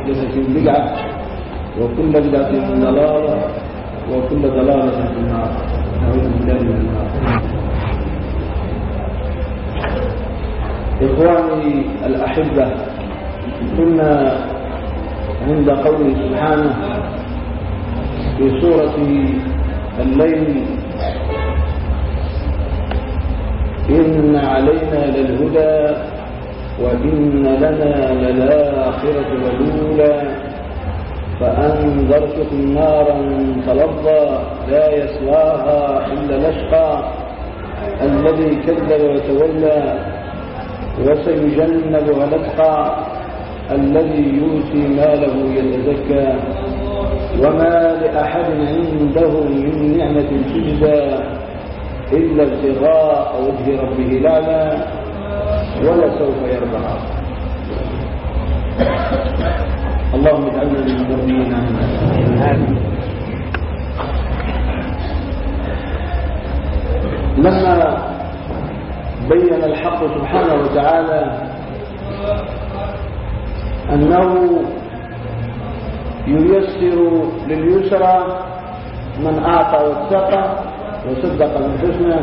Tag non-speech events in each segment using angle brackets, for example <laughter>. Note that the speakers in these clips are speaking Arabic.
محدثة بدعة وكل بدعة ضلالة وكل ضلالة في النار. نعوذ بالله من النار. إخواني الأحبة كنا عند قوله سبحانه في سورة الليل إن علينا للهدى وإن لنا للآخرة والأولى فأنذرتكم نارا تلظى لا يصلاها إلا الأشقى الذي كذب وتولى وسيجنبها الأتقى الذي يؤتي ماله يتزكى وما لأحد عنده من نعمة تجزى إلا ابتغاء وجه ربه الأعلى ولسوف يرضى. اللهم اجعلنا من المؤمنين. لما بين الحق سبحانه وتعالى أنه ييسر لليسرى من أعطى واتقى وصدق بالحسنى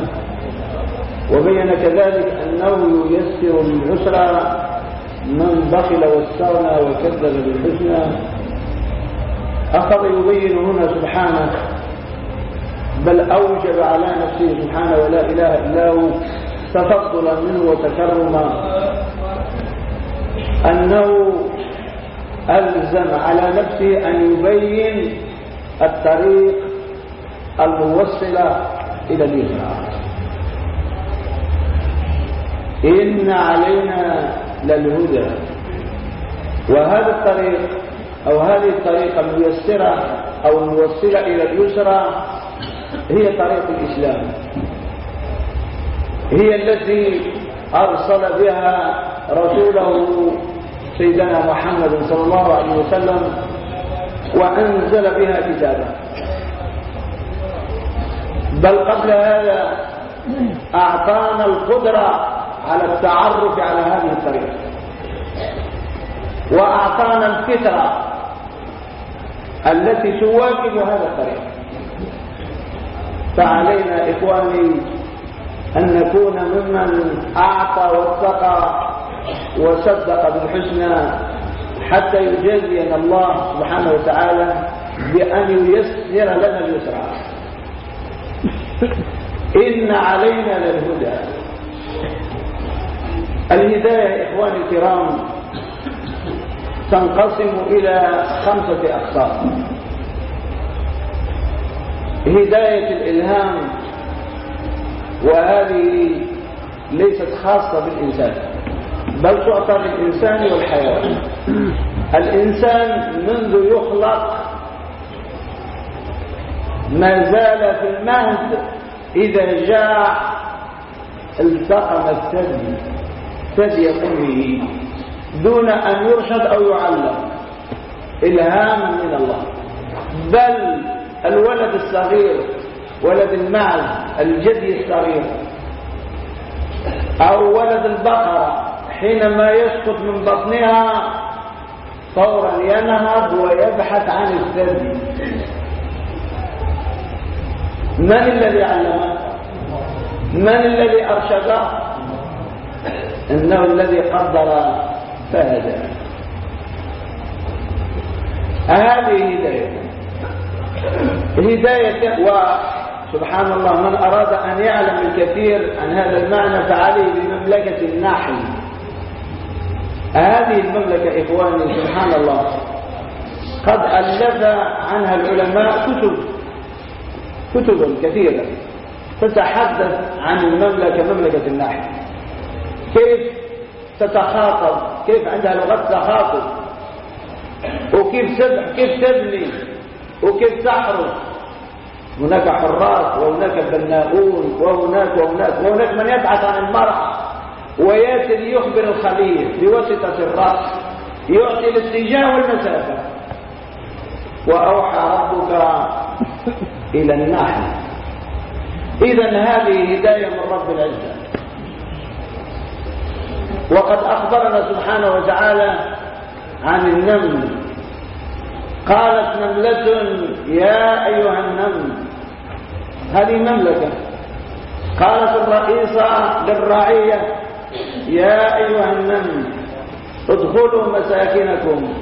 وبين كذلك أنه ييسر للعسرى من بخل واستغنى وكذب بالحسنى. أخذ يبين هنا سبحانه بل أوجب على نفسه سبحانه ولا إله إلا هو تفضلا منه وتكرما. أنه ألزم على نفسه أن يبين الطريق الموصلة إلى الإسلام إن علينا للهدى. وهذا الطريق أو هذه الطريقة الميسرة أو الموصلة إلى اليسرى هي طريق الإسلام. هي التي أرسل بها رسوله سيدنا محمد صلى الله عليه وسلم وأنزل بها كتابه. بل قبل هذا أعطانا القدرة على التعرف على هذه الطريقة. وأعطانا الفطرة التي تواكب هذا الطريق. فعلينا إخواني أن نكون ممن أعطى واتقى وصدق بالحسنى حتى يجازينا الله سبحانه وتعالى بأن ييسر لنا اليسرى. إن علينا للهدى. الهداية إخواني الكرام تنقسم إلى خمسة أقسام. هداية الإلهام وهذه ليست خاصة بالإنسان بل تعطى للإنسان والحيوان. الإنسان منذ يخلق ما زال في المهد إذا جاء التقم الثدي. ثدي أمه دون أن يرشد أو يعلم. إلهام من الله. بل الولد الصغير ولد المعز الجدي الصغير. أو ولد البقرة حينما يسقط من بطنها فورا ينهض ويبحث عن الثدي. من الذي علمه؟ من الذي أرشده؟ إنه الذي قدر فهدى هذه هداية. هداية وسبحان الله من أراد أن يعلم الكثير عن هذا المعنى فعليه بمملكة النحل. هذه المملكة إخواني سبحان الله قد ألف عنها العلماء كتب. كتب كثيرة. تتحدث عن المملكة مملكة النحل. كيف تتخاطب؟ كيف عندها لغة تخاطب؟ وكيف كيف تبني؟ وكيف تحرس هناك حراس وهناك بناؤون وهناك وهناك وهناك من يبحث عن المرأة ويأتي ليخبر الخليل بواسطة الرأس يعطي الاتجاه والمسافة. وأوحى ربك إلى النحل. إذا هذه هداية من رب العزة. وقد أخبرنا سبحانه وتعالى عن النمل قالت نملة يا أيها النمل هذه مملكة قالت الرئيسة للرعية يا أيها النمل ادخلوا مساكنكم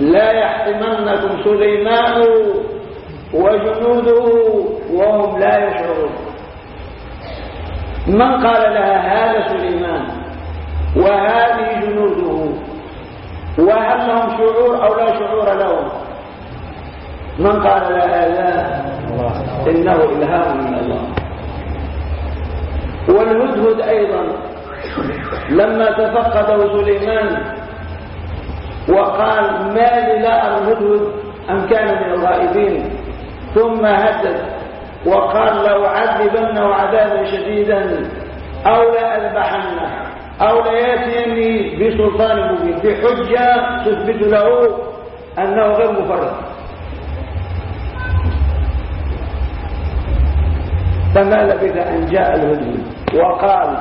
لا يحتمنكم سليمان وجنوده وهم لا يشعرون. من قال لها هذا سليمان؟ وهذه جنوده. وهل لهم شعور أو لا شعور لهم؟ من قال لها هذا إنه إلهام من الله. والهدهد أيضا. لما تفقده سليمان وقال ما لي لا أرى الهدهد أم كان من الغائبين ثم هدد وقال لأعذبنه عذابا شديدا أو لأذبحنه. أو لياتيني بسلطان مبين. بحجة تثبت له أنه غير مفرد. فما لبث أن جاء الهدي وقال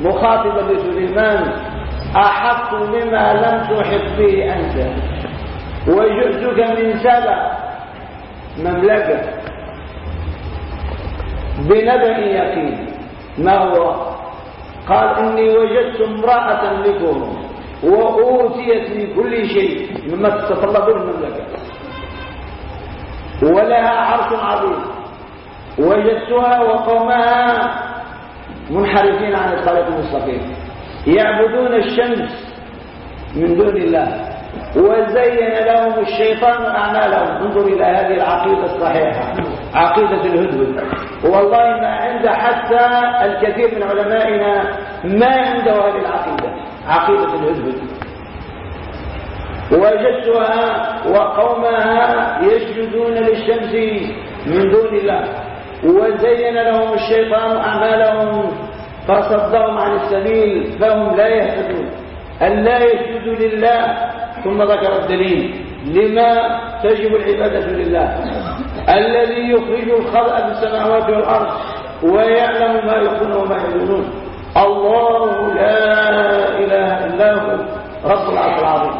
مخاطبا لسليمان أحط بما لم تحط به أنت. وجئتك من سبع مملكة. بنبأ يقين. ما هو؟ قال إني وجدت امرأة لكم وأوتيت من كل شيء مما تتطلبون المملكة ولها عرش عظيم. وجدتها وقومها منحرفين عن الطريق المستقيم. يعبدون الشمس من دون الله. وزين لهم الشيطان أعمالهم. انظر إلى هذه العقيدة الصحيحة. عقيدة الهدهد. والله ما عند حتى الكثير من علمائنا ما عنده هذه العقيدة. عقيدة الهدهد. وجدتها وقومها يسجدون للشمس من دون الله. وزين لهم الشيطان أعمالهم فصدهم عن السبيل فهم لا يهتدون. أن لا يسجدوا لله ثم ذكر الدليل. لما تجب العبادة لله. الذي يخرج الخلق في السماوات والأرض ويعلم ما يكون وما يعلنون. الله لا إله إلا هو. رب العرش العظيم.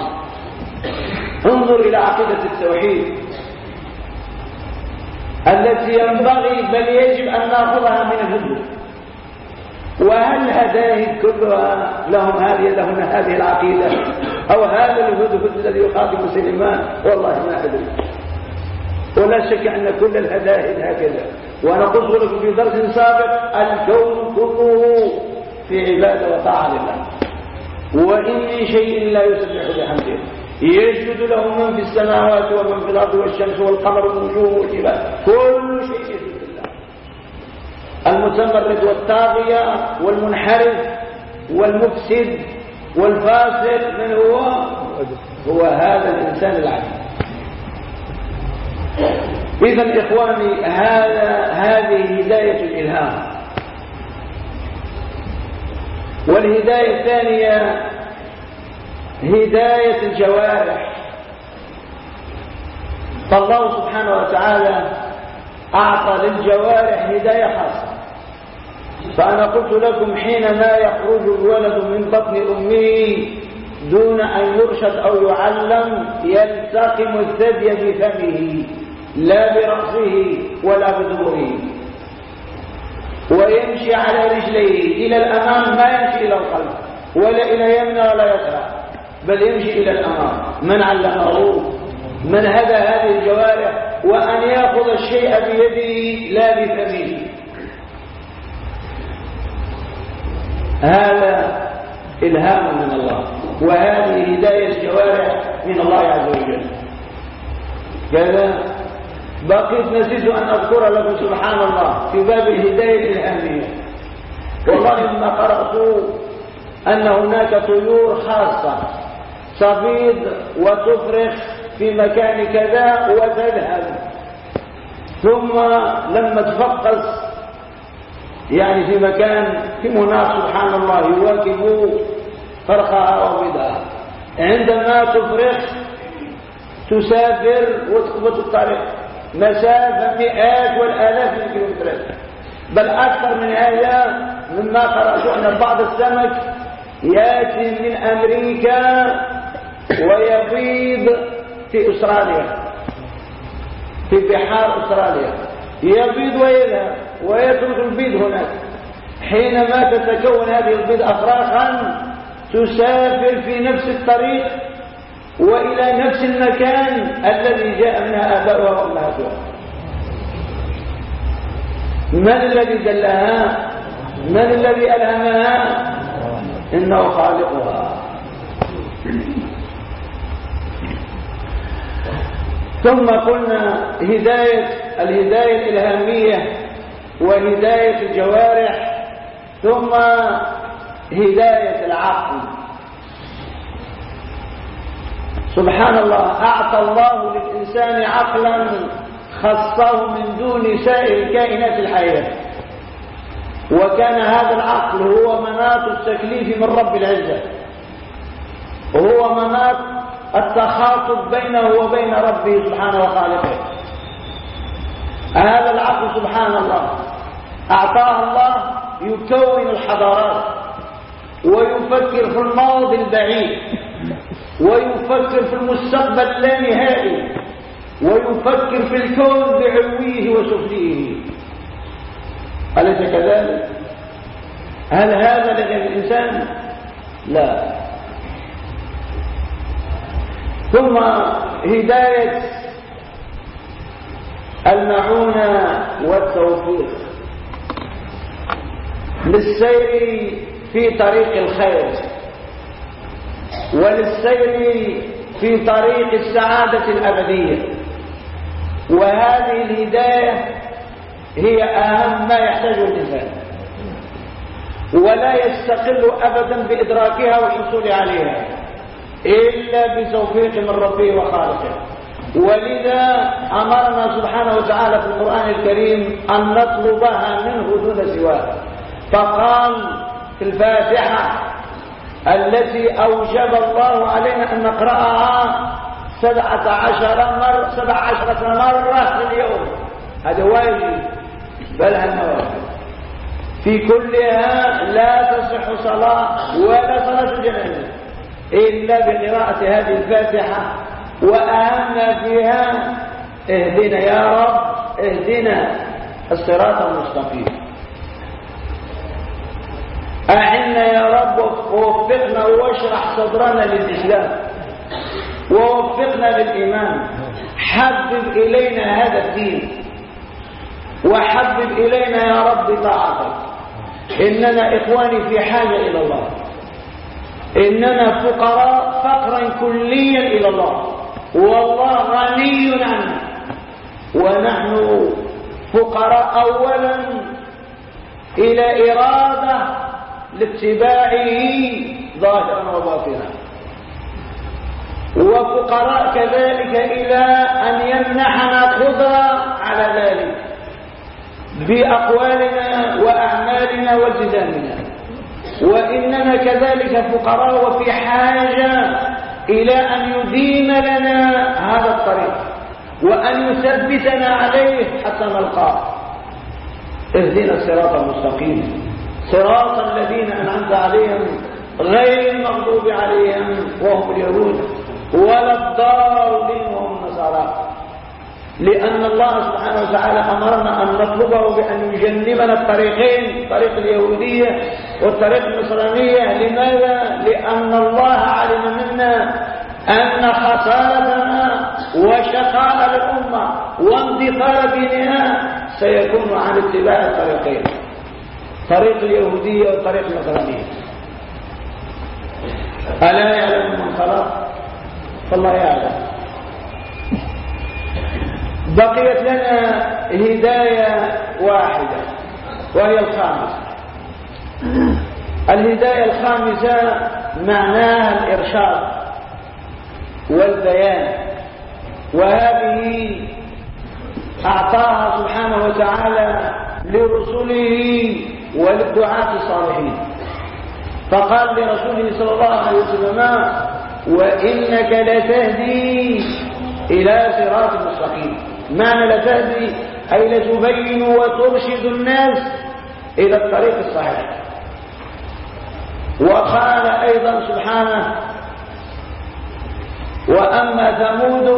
انظر إلى عقيدة التوحيد. التي ينبغي بل يجب أن نأخذها من الهدوء. وهل هداهم كلها لهم هذه لهم هذه العقيدة؟ أو هذا الهدهد الذي يخاطب سليمان؟ والله ما أدري. ولا شك أن كل الهداهد هكذا. وأنا قلت لكم في درس سابق الكون كله في عبادة وطاعة لله. وإن من شيء لا يسبح بحمده. يسجد له من في السماوات ومن في الأرض والشمس والقمر والنجوم والجبال. كل شيء يسجد المتمرد والطاغية والمنحرف والمفسد والفاسد من هو؟ هو هذا الإنسان العجيب. إذا إخواني هذا هذه هداية الإلهام. والهداية الثانية هداية الجوارح. فالله سبحانه وتعالى أعطى للجوارح هداية خاصة. فأنا قلت لكم حينما يخرج الولد من بطن أمه دون أن يرشد أو يعلم يلتقم الثدي بفمه. لا برأسه ولا بدبره ويمشي على رجليه إلى الأمام ما يمشي إلى القلب ولا إلى يمنى ولا يسرى بل يمشي إلى الأمام. من علمه من هدى هذه الجوارح وأن يأخذ الشيء بيده لا بفمه هذا إلهام من الله وهذه هداية جوارح من الله عز وجل. كذا بقيت نسيت أن أذكر لكم سبحان الله في باب الهداية الأهمية والله لما قرأت أن هناك طيور خاصة تبيض وتفرخ في مكان كذا وتذهب. ثم لما تفقس يعني في مكان في مناخ سبحان الله يواكب فرخها وبدها عندما تفرخ تسافر وتخبط الطريق مسافة مئات والآلاف من الكيلومترات بل أكثر من هذا مما قرأت أن بعض السمك يأتي من أمريكا ويبيض في أستراليا. في بحار أستراليا. يبيض ويذهب ويترك البيض هناك. حينما تتكون هذه البيض أفراخا تسافر في نفس الطريق وإلى نفس المكان الذي جاء منها آباؤها وأمهاتها. من الذي دلها؟ من الذي ألهمها؟ إنه خالقها. ثم قلنا هداية الهداية الإلهامية وهداية الجوارح ثم هداية العقل. سبحان الله أعطى الله للإنسان عقلا خصه من دون سائر الكائنات الحية. وكان هذا العقل هو مناط التكليف من رب العزة. وهو مناط التخاطب بينه وبين ربه سبحانه وخالقه هذا العقل سبحان الله أعطاه الله يكون الحضارات ويفكر في الماضي البعيد. ويفكر في المستقبل اللانهائي ويفكر في الكون بعلويه وسفليه أليس كذلك؟ هل هذا لدى الإنسان؟ لا. ثم هداية المعونة والتوفيق للسير في طريق الخير. وللسير في طريق السعادة الأبدية. وهذه الهداية هي أهم ما يحتاجه الإنسان. ولا يستقل أبدا بإدراكها والحصول عليها إلا بتوفيق من ربه وخالقه. ولذا أمرنا سبحانه وتعالى في القرآن الكريم أن نطلبها منه دون سواه فقال في الفاتحة التي أوجب الله علينا أن نقرأها سبعة عشر مرة سبع عشرة مرة في اليوم. هذا واجب. بل النوافل في كلها لا تصح صلاة ولا صلاة الجنازة إلا بقراءة هذه الفاتحة. وأهم فيها اهدنا يا رب اهدنا الصراط المستقيم. أعنا يا رب ووفقنا واشرح صدرنا للإسلام. ووفقنا للإيمان. حبب إلينا هذا الدين. وحبب إلينا يا رب طاعتك. إننا إخواني في حاجة إلى الله. إننا فقراء فقرا كليا إلى الله. والله غني عنا ونحن فقراء أولا إلى إرادة لاتباعه ظاهرا وباطنا. وفقراء كذلك إلى أن يمنحنا قدرة على ذلك بأقوالنا وأعمالنا والتزامنا. وإننا كذلك فقراء وفي حاجة إلى أن يدين لنا هذا الطريق وأن يثبتنا عليه حتى نلقاه. اهدنا الصراط المستقيم. صراط الذين أنعمت عليهم غير المغضوب عليهم وهم اليهود ولا الضالين وهم النصارى. لأن الله سبحانه وتعالى أمرنا أن نطلبه بأن يجنبنا الطريقين طريق اليهودية والطريق النصرانية. لماذا؟ لأن الله علم منا أن خسارتنا وشقاء الأمة واندثار دينها سيكون عن اتباع الطريقين. طريق اليهودية والطريق النصرانية. ألا يعلم من خلق؟ فالله يعلم. بقيت لنا هداية واحدة وهي الخامسة. الهداية الخامسة معناها الإرشاد والبيان. وهذه أعطاها سبحانه وتعالى لرسله وللدعاة الصالحين. فقال لرسوله صلى الله عليه وسلم وإنك لتهدي إلى صراط مستقيم. معنى لتهدي أي لتبين وترشد الناس إلى الطريق الصحيح. وقال أيضا سبحانه وأما ثمود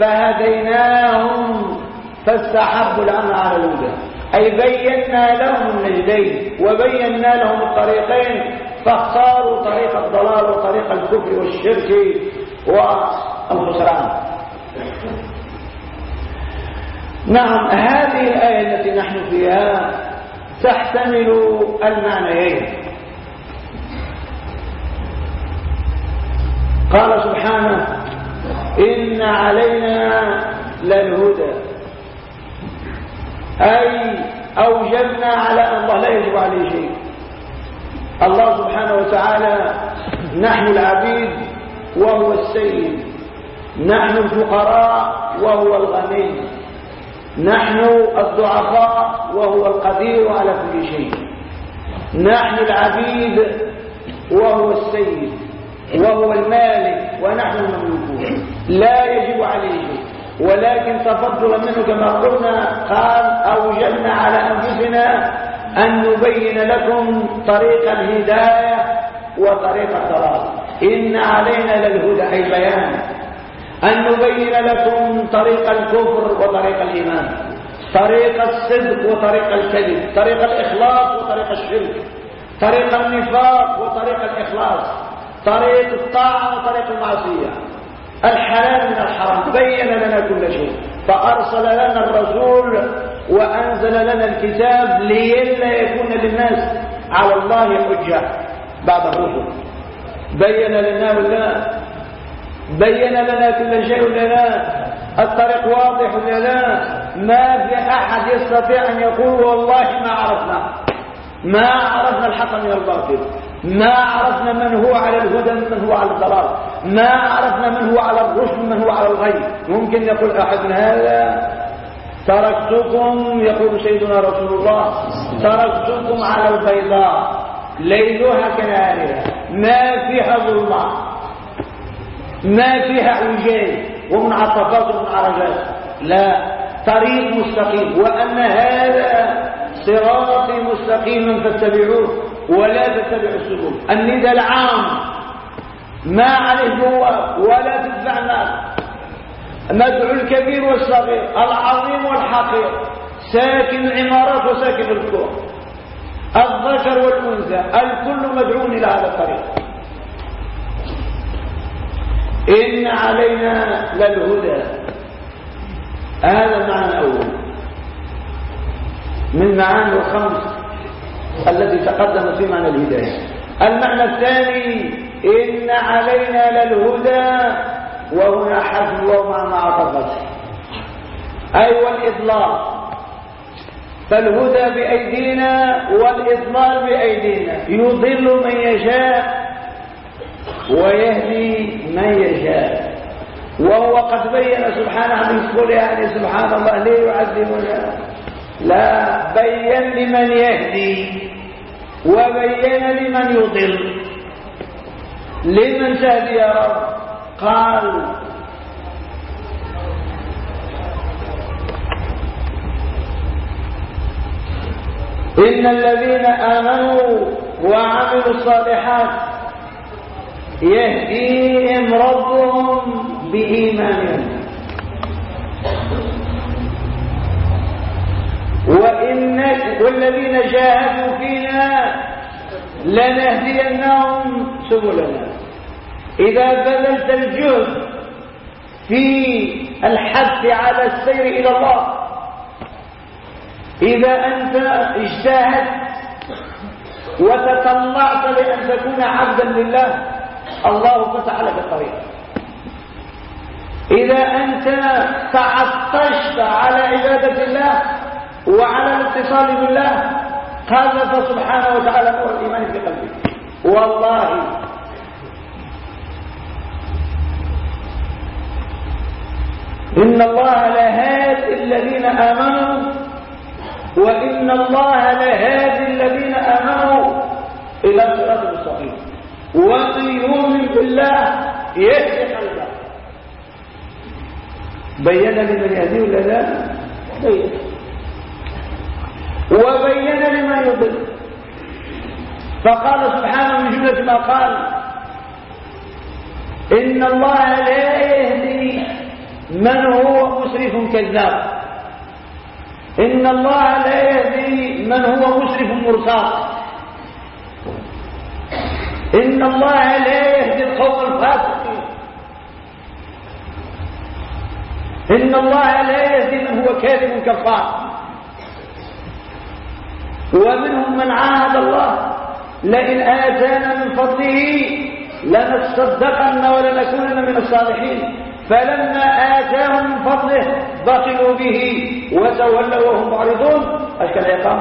فهديناهم فاستحبوا الأمر على الهدى. أي بينا لهم النجدين وبينا لهم الطريقين فاختاروا طريق الضلال وطريق الكفر والشرك والخسران نعم هذه الآية التي نحن فيها تحتمل المعنيين. قال سبحانه إن علينا للهدى. أي أوجبنا على أن الله لا يجب عليه شيء. الله سبحانه وتعالى نحن العبيد وهو السيد. نحن الفقراء وهو الغني. نحن الضعفاء وهو القدير على كل شيء. نحن العبيد وهو السيد. وهو المالك ونحن المملوكون. لا يجب عليه شيء. ولكن تفضلا منه كما قلنا قال أوجدنا على أنفسنا أن نبين لكم طريق الهداية وطريق الضلال إن علينا للهدى أي بيان أن نبين لكم طريق الكفر وطريق الإيمان. طريق الصدق وطريق الكذب. طريق الإخلاص وطريق الشرك. طريق النفاق وطريق الإخلاص. طريق الطاعة وطريق المعصية. الحلال من الحرام. بين لنا كل شيء. فأرسل لنا الرسول وأنزل لنا الكتاب ليلا يكون للناس على الله حجة. بعد الرسل. بين لنا ولا؟ بين لنا كل شيء ولا لا؟ الطريق واضح ولا لا؟ ما في أحد يستطيع أن يقول والله ما عرفنا. ما عرفنا الحق من الباطل. ما عرفنا من هو على الهدى من هو على الضلال. ما عرفنا من هو على الرشد من هو على الغي ممكن يقول أحد هذا تركتكم يقول سيدنا رسول الله تركتكم على البيضاء ليلها كنهارها ما فيها ظلمة ما فيها عجاز ومنعطفات ومنعرجات لا طريق مستقيم. وأن هذا صراطي مستقيما فاتبعوه. ولا تتبعوا السبل. النداء العام. ما عليه جواب ولا تدفع الناس. مدعو الكبير والصغير العظيم والحقير. ساكن العمارات وساكن الكون. الذكر والأنثى. الكل مدعو إلى هذا الطريق. إن علينا للهدى. هذا المعنى الأول من معاني الخمس. التي تقدم في معنى الهداية. المعنى الثاني إن علينا للهدى وهنا حذف ومع معطفته أي والإضلال. فالهدى بأيدينا والإضلال بأيدينا. يضل من يشاء ويهدي من يشاء. وهو قد بين سبحانه من كل يعني سبحان الله ليه يعذبنا لا بين لمن يهدي وبين لمن يضل. لمن تهدي يا رب؟ قال. إن الذين آمنوا وعملوا الصالحات يهديهم ربهم بإيمانهم. وإن والذين جاهدوا فينا لنهدينهم سبلنا. إذا بذلت الجهد في الحث على السير إلى الله إذا أنت اجتهدت وتطلعت لأن تكون عبدا لله الله فتح لك الطريق. إذا أنت تعطشت على عبادة الله وعلى الاتصال بالله قذف سبحانه وتعالى نور الإيمان في قلبك والله. إن الله لهادي الذين آمنوا وإن الله لهادي الذين آمنوا إلى صراط المستقيم ومن يؤمن بالله يهدي قلبه. بين لمن يهديه ولا لا؟ وبين لمن يضل. فقال سبحانه من جملة ما قال إن الله لا يهدي من هو مسرف كذاب. إن الله لا يهدي من هو مسرف مرتاق إن الله لا يهدي القوم الفاسقين. إن الله لا يهدي من هو كاذب كفار. ومنهم من عاهد الله. لئن آتانا من فضله لنصدقن ولنكونن من الصالحين. فلما آتاهم من فضله بطلوا به وتولوا وهم معرضون. أشكال العقاب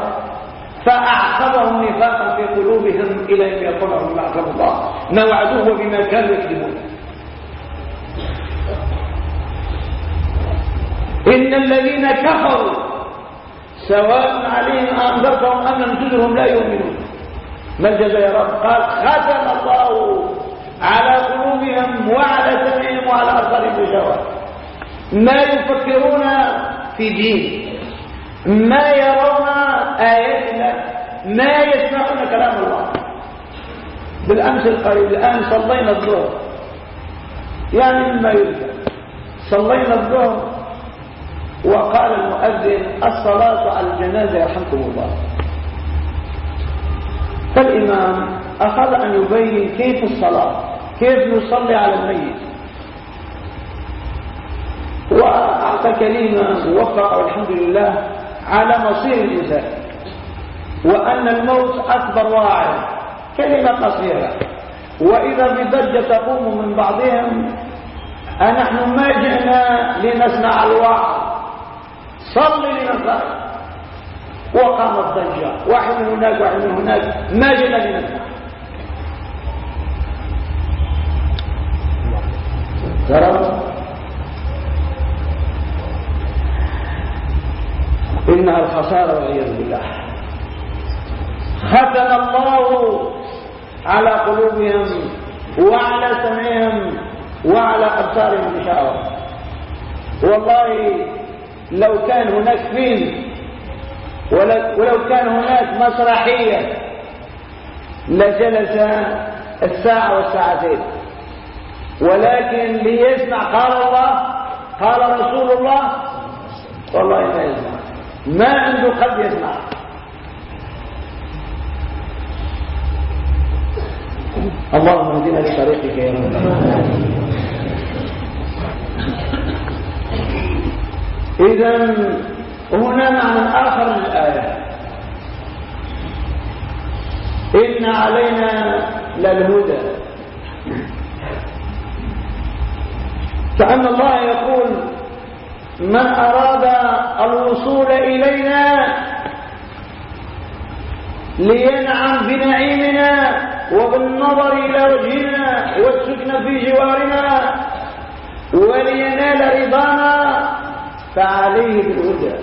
فأعقبهم نفاقا في قلوبهم إلى أن يقولهم بما أكرم الله. ما وعدوه بما كانوا يكذبون. إن الذين كفروا سواء عليهم أنذرتهم أم لم تنذرهم لا يؤمنون. ما الجزاء يا رب؟ قال ختم الله على قلوبهم وعلى سمعهم وعلى أبصارهم غشاوة ما يفكرون في دين ما يرون آيات الله ما يسمعون كلام الله. بالأمس القريب الآن صلينا الظهر. يعني مما يذكر صلينا الظهر. وقال المؤذن الصلاة على الجنازة يرحمكم الله. فالإمام أخذ أن يبين كيف الصلاة كيف نصلي على الميت. وأعطى كلمة ووفق والحمد لله على مصير الإنسان. وأن الموت أكبر واعظ كلمة قصيرة. وإذا بضجة تقوم من بعضهم أنحن ما جئنا لنسمع الوعظ. صل لنفسك وقامت ضجة واحد من هناك واحد من هناك. ما جئنا لنسمع ترى إنها الخسارة والعياذ بالله. ختم الله على قلوبهم وعلى سمعهم وعلى أبصارهم بشاوة والله لو كان هناك فيلم ولو كان هناك مسرحية لجلس الساعة والساعتين. ولكن ليسمع قال الله قال رسول الله والله ما يسمع. ما عنده قلب يسمع. اللهم اهدنا لطريقك يا رب إذا هنا معنى آخر للايه إن علينا للهدى. كأن الله يقول من أراد الوصول إلينا لينعم بنعيمنا وبالنظر إلى وجهنا والسكن في جوارنا ولينال رضانا فعليه بالهدى.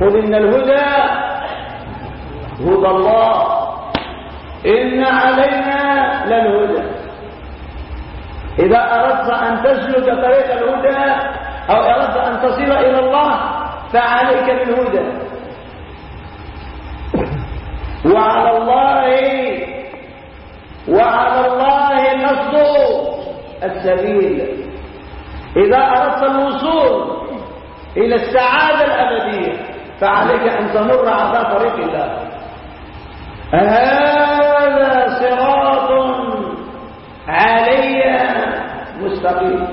قل إن الهدى هدى الله. إن علينا للهدى. إذا أردت أن تسلك طريق الهدى أو أردت أن تصل إلى الله فعليك بالهدى. وعلى الله وعلى الله قصد السبيل. إذا أردت الوصول إلى السعادة الأبدية فعليك أن تمر على طريق الله. هذا صراط علي مستقيم.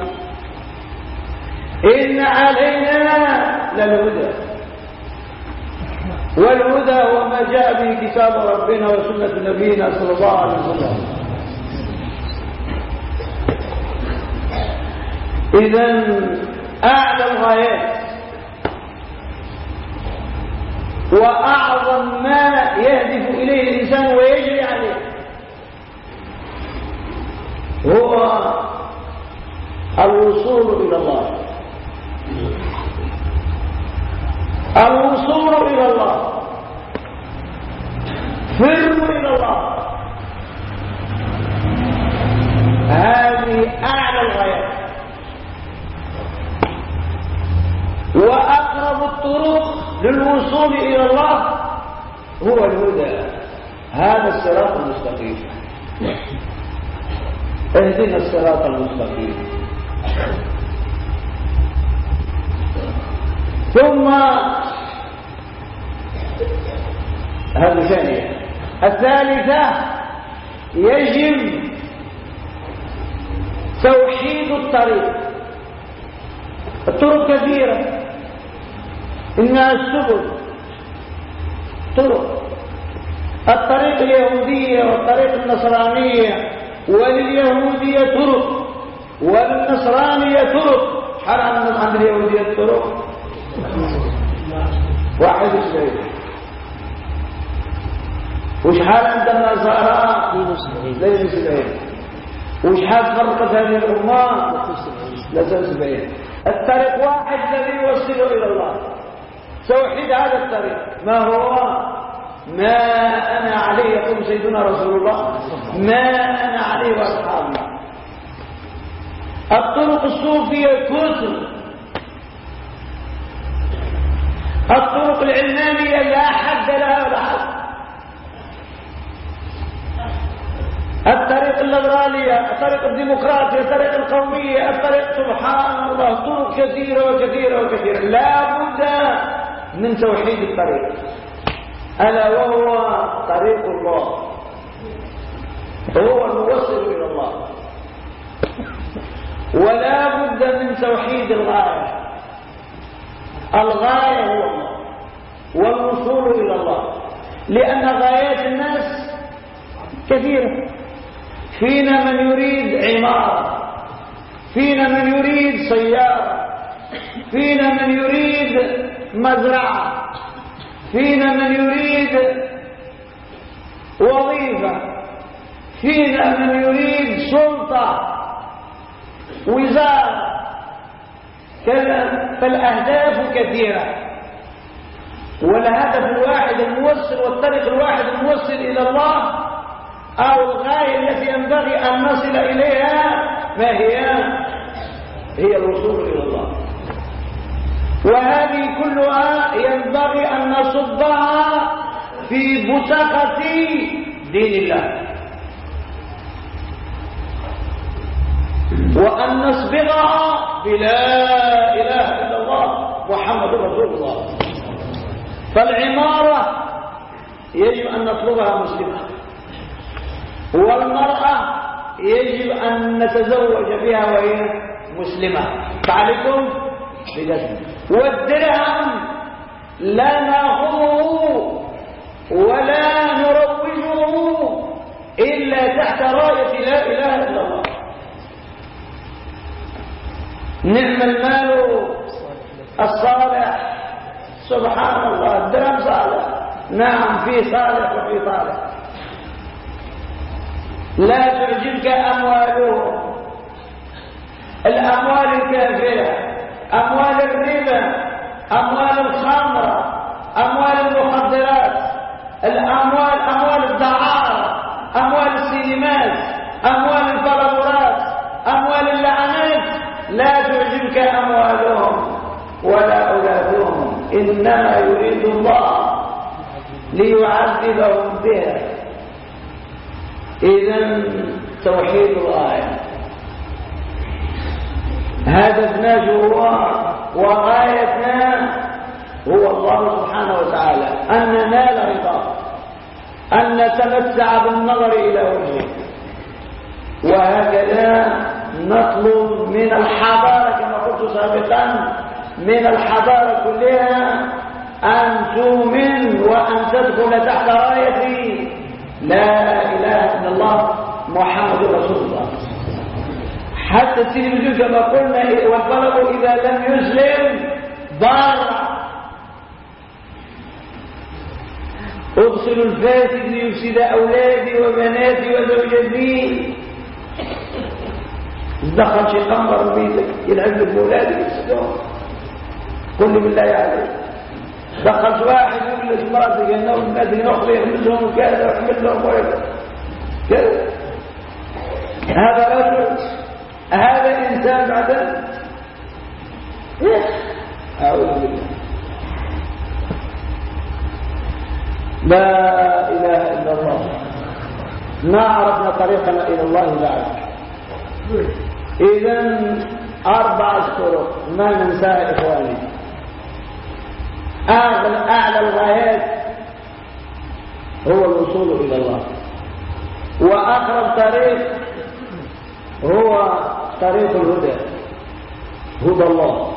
إن علينا للهدى. والهدى هو ما جاء به كتاب ربنا وسنة نبينا صلى الله عليه وسلم. إذا أعلى الغايات وأعظم ما يهدف إليه الإنسان ويجري عليه هو الوصول إلى الله. الوصول إلى الله. فروا إلى الله. هذه أعلى الغايات. وأقرب الطرق للوصول إلى الله هو الهدى. هذا الصراط المستقيم. اهدنا الصراط المستقيم. ثم هذه ثانية الثالثة يجب توحيد الطريق. الطرق كثيرة. إنها السبل طرق. الطريق اليهودية والطريق النصرانية ولليهودية طرق وللنصرانية طرق. حرام عند اليهودية طرق. واحد وسبعين وش حال عند النصارى؟ ليلة وسبعين وش حال فرقت هذه الأمة؟ لا وسبعين الطريق واحد الذي يوصل إلى الله. توحيد هذا الطريق. ما هو؟ ما أنا عليه يقول سيدنا رسول الله. ما أنا عليه وأصحابي. الطرق الصوفية كثر. الطرق العلمانية لا حد لها ولا حد. الطريق الليبرالية الطريق الديمقراطية الطريق القومية الطريق سبحان الله طرق كثيرة وكثيرة وكثيرة. لا بد من توحيد الطريق. ألا وهو طريق الله. هو الموصل إلى الله. ولا بد من توحيد الغاية. الغاية هو الله. والوصول إلى الله. لأن غايات الناس كثيرة. فينا من يريد عمارة. فينا من يريد سيارة. فينا من يريد مزرعة. فينا من يريد وظيفة. فينا من يريد سلطة. وزارة. كذا فالأهداف كثيرة. والهدف الواحد الموصل والطريق الواحد الموصل إلى الله أو الغاية التي ينبغي أن نصل إليها ما هي؟ هي الوصول إلى الله. وهذه كلها ينبغي أن نصبها في بطاقة دين الله. وأن نصبغها بلا إله إلا الله محمد رسول الله. فالعمارة يجب أن نطلبها مسلمة. والمرأة يجب أن نتزوج بها وهي مسلمة. فعليكم والدرهم لا ناخذه ولا نروجه إلا تحت راية لا إله إلا الله. نعم المال الصالح. سبحان الله. الدرهم صالح. نعم في صالح وفي صالح لا تعجبك أموالهم الأموال الكافرة أموال الربا أموال الخمر أموال المخدرات الأموال أموال الدعارة أموال السينمات أموال الفلورات أموال اللعنات. لا تعجبك أموالهم ولا أولادهم إنما يريد الله ليعذبهم بها. إذا توحيد الغاية هدفنا هو وغايتنا هو الله سبحانه وتعالى. أن ننال رضاه. أن نتمتع بالنظر إلى وجهه. وهكذا نطلب من الحضارة كما قلت سابقا من الحضارة كلها أن تؤمن وأن تدخل تحت راية لا إله إلا الله محمد رسول الله. حتى التلفزيون كما قلنا والطلب إذا لم يسلم ضار. أغسل الفاسد ليفسد أولادي وبناتي وزوجتي دخل شي قمر بيتك يلعب لك بأولادك يفسدون قل لي بالله عليك دخلت واحد يقول لك مراتك انه الناس نخلي يحمل لهم كذا ويحمل لهم ويحمل كذا هذا رجل هذا انسان بعد أعوذ بالله. لا إله إلا الله. ما عرفنا طريقنا إلى الله بعد. اذا أربع طرق. ما ننساها إخواني؟ أعلى, أعلى الغايات هو الوصول إلى الله. وأقرب طريق هو طريق الهدى هدى الله.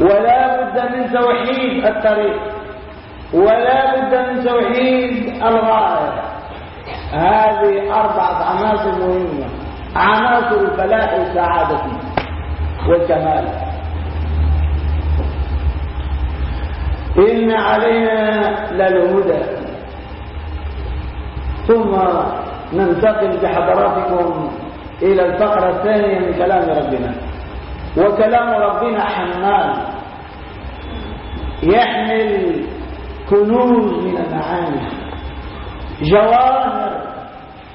ولا بد من توحيد الطريق ولا بد من توحيد الغاية. هذه أربعة عناصر مهمة عناصر الفلاح والسعادة والكمال إن علينا للهدى. ثم ننتقل بحضراتكم إلى الفقرة الثانية من كلام ربنا. وكلام ربنا حمال يحمل كنوز من المعاني. جواهر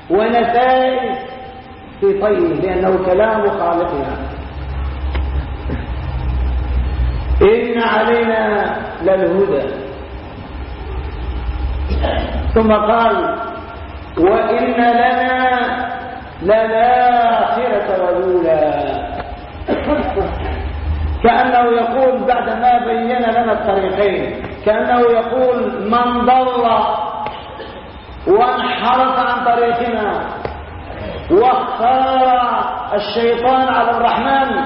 ونفائس في طيه لأنه كلام خالقنا إن علينا للهدى. ثم قال وإن لنا للآخرة والأولى <coughs> كأنه يقول بعد ما بين لنا الطريقين كأنه يقول من ضل وانحرف عن طريقنا واختار الشيطان على الرحمن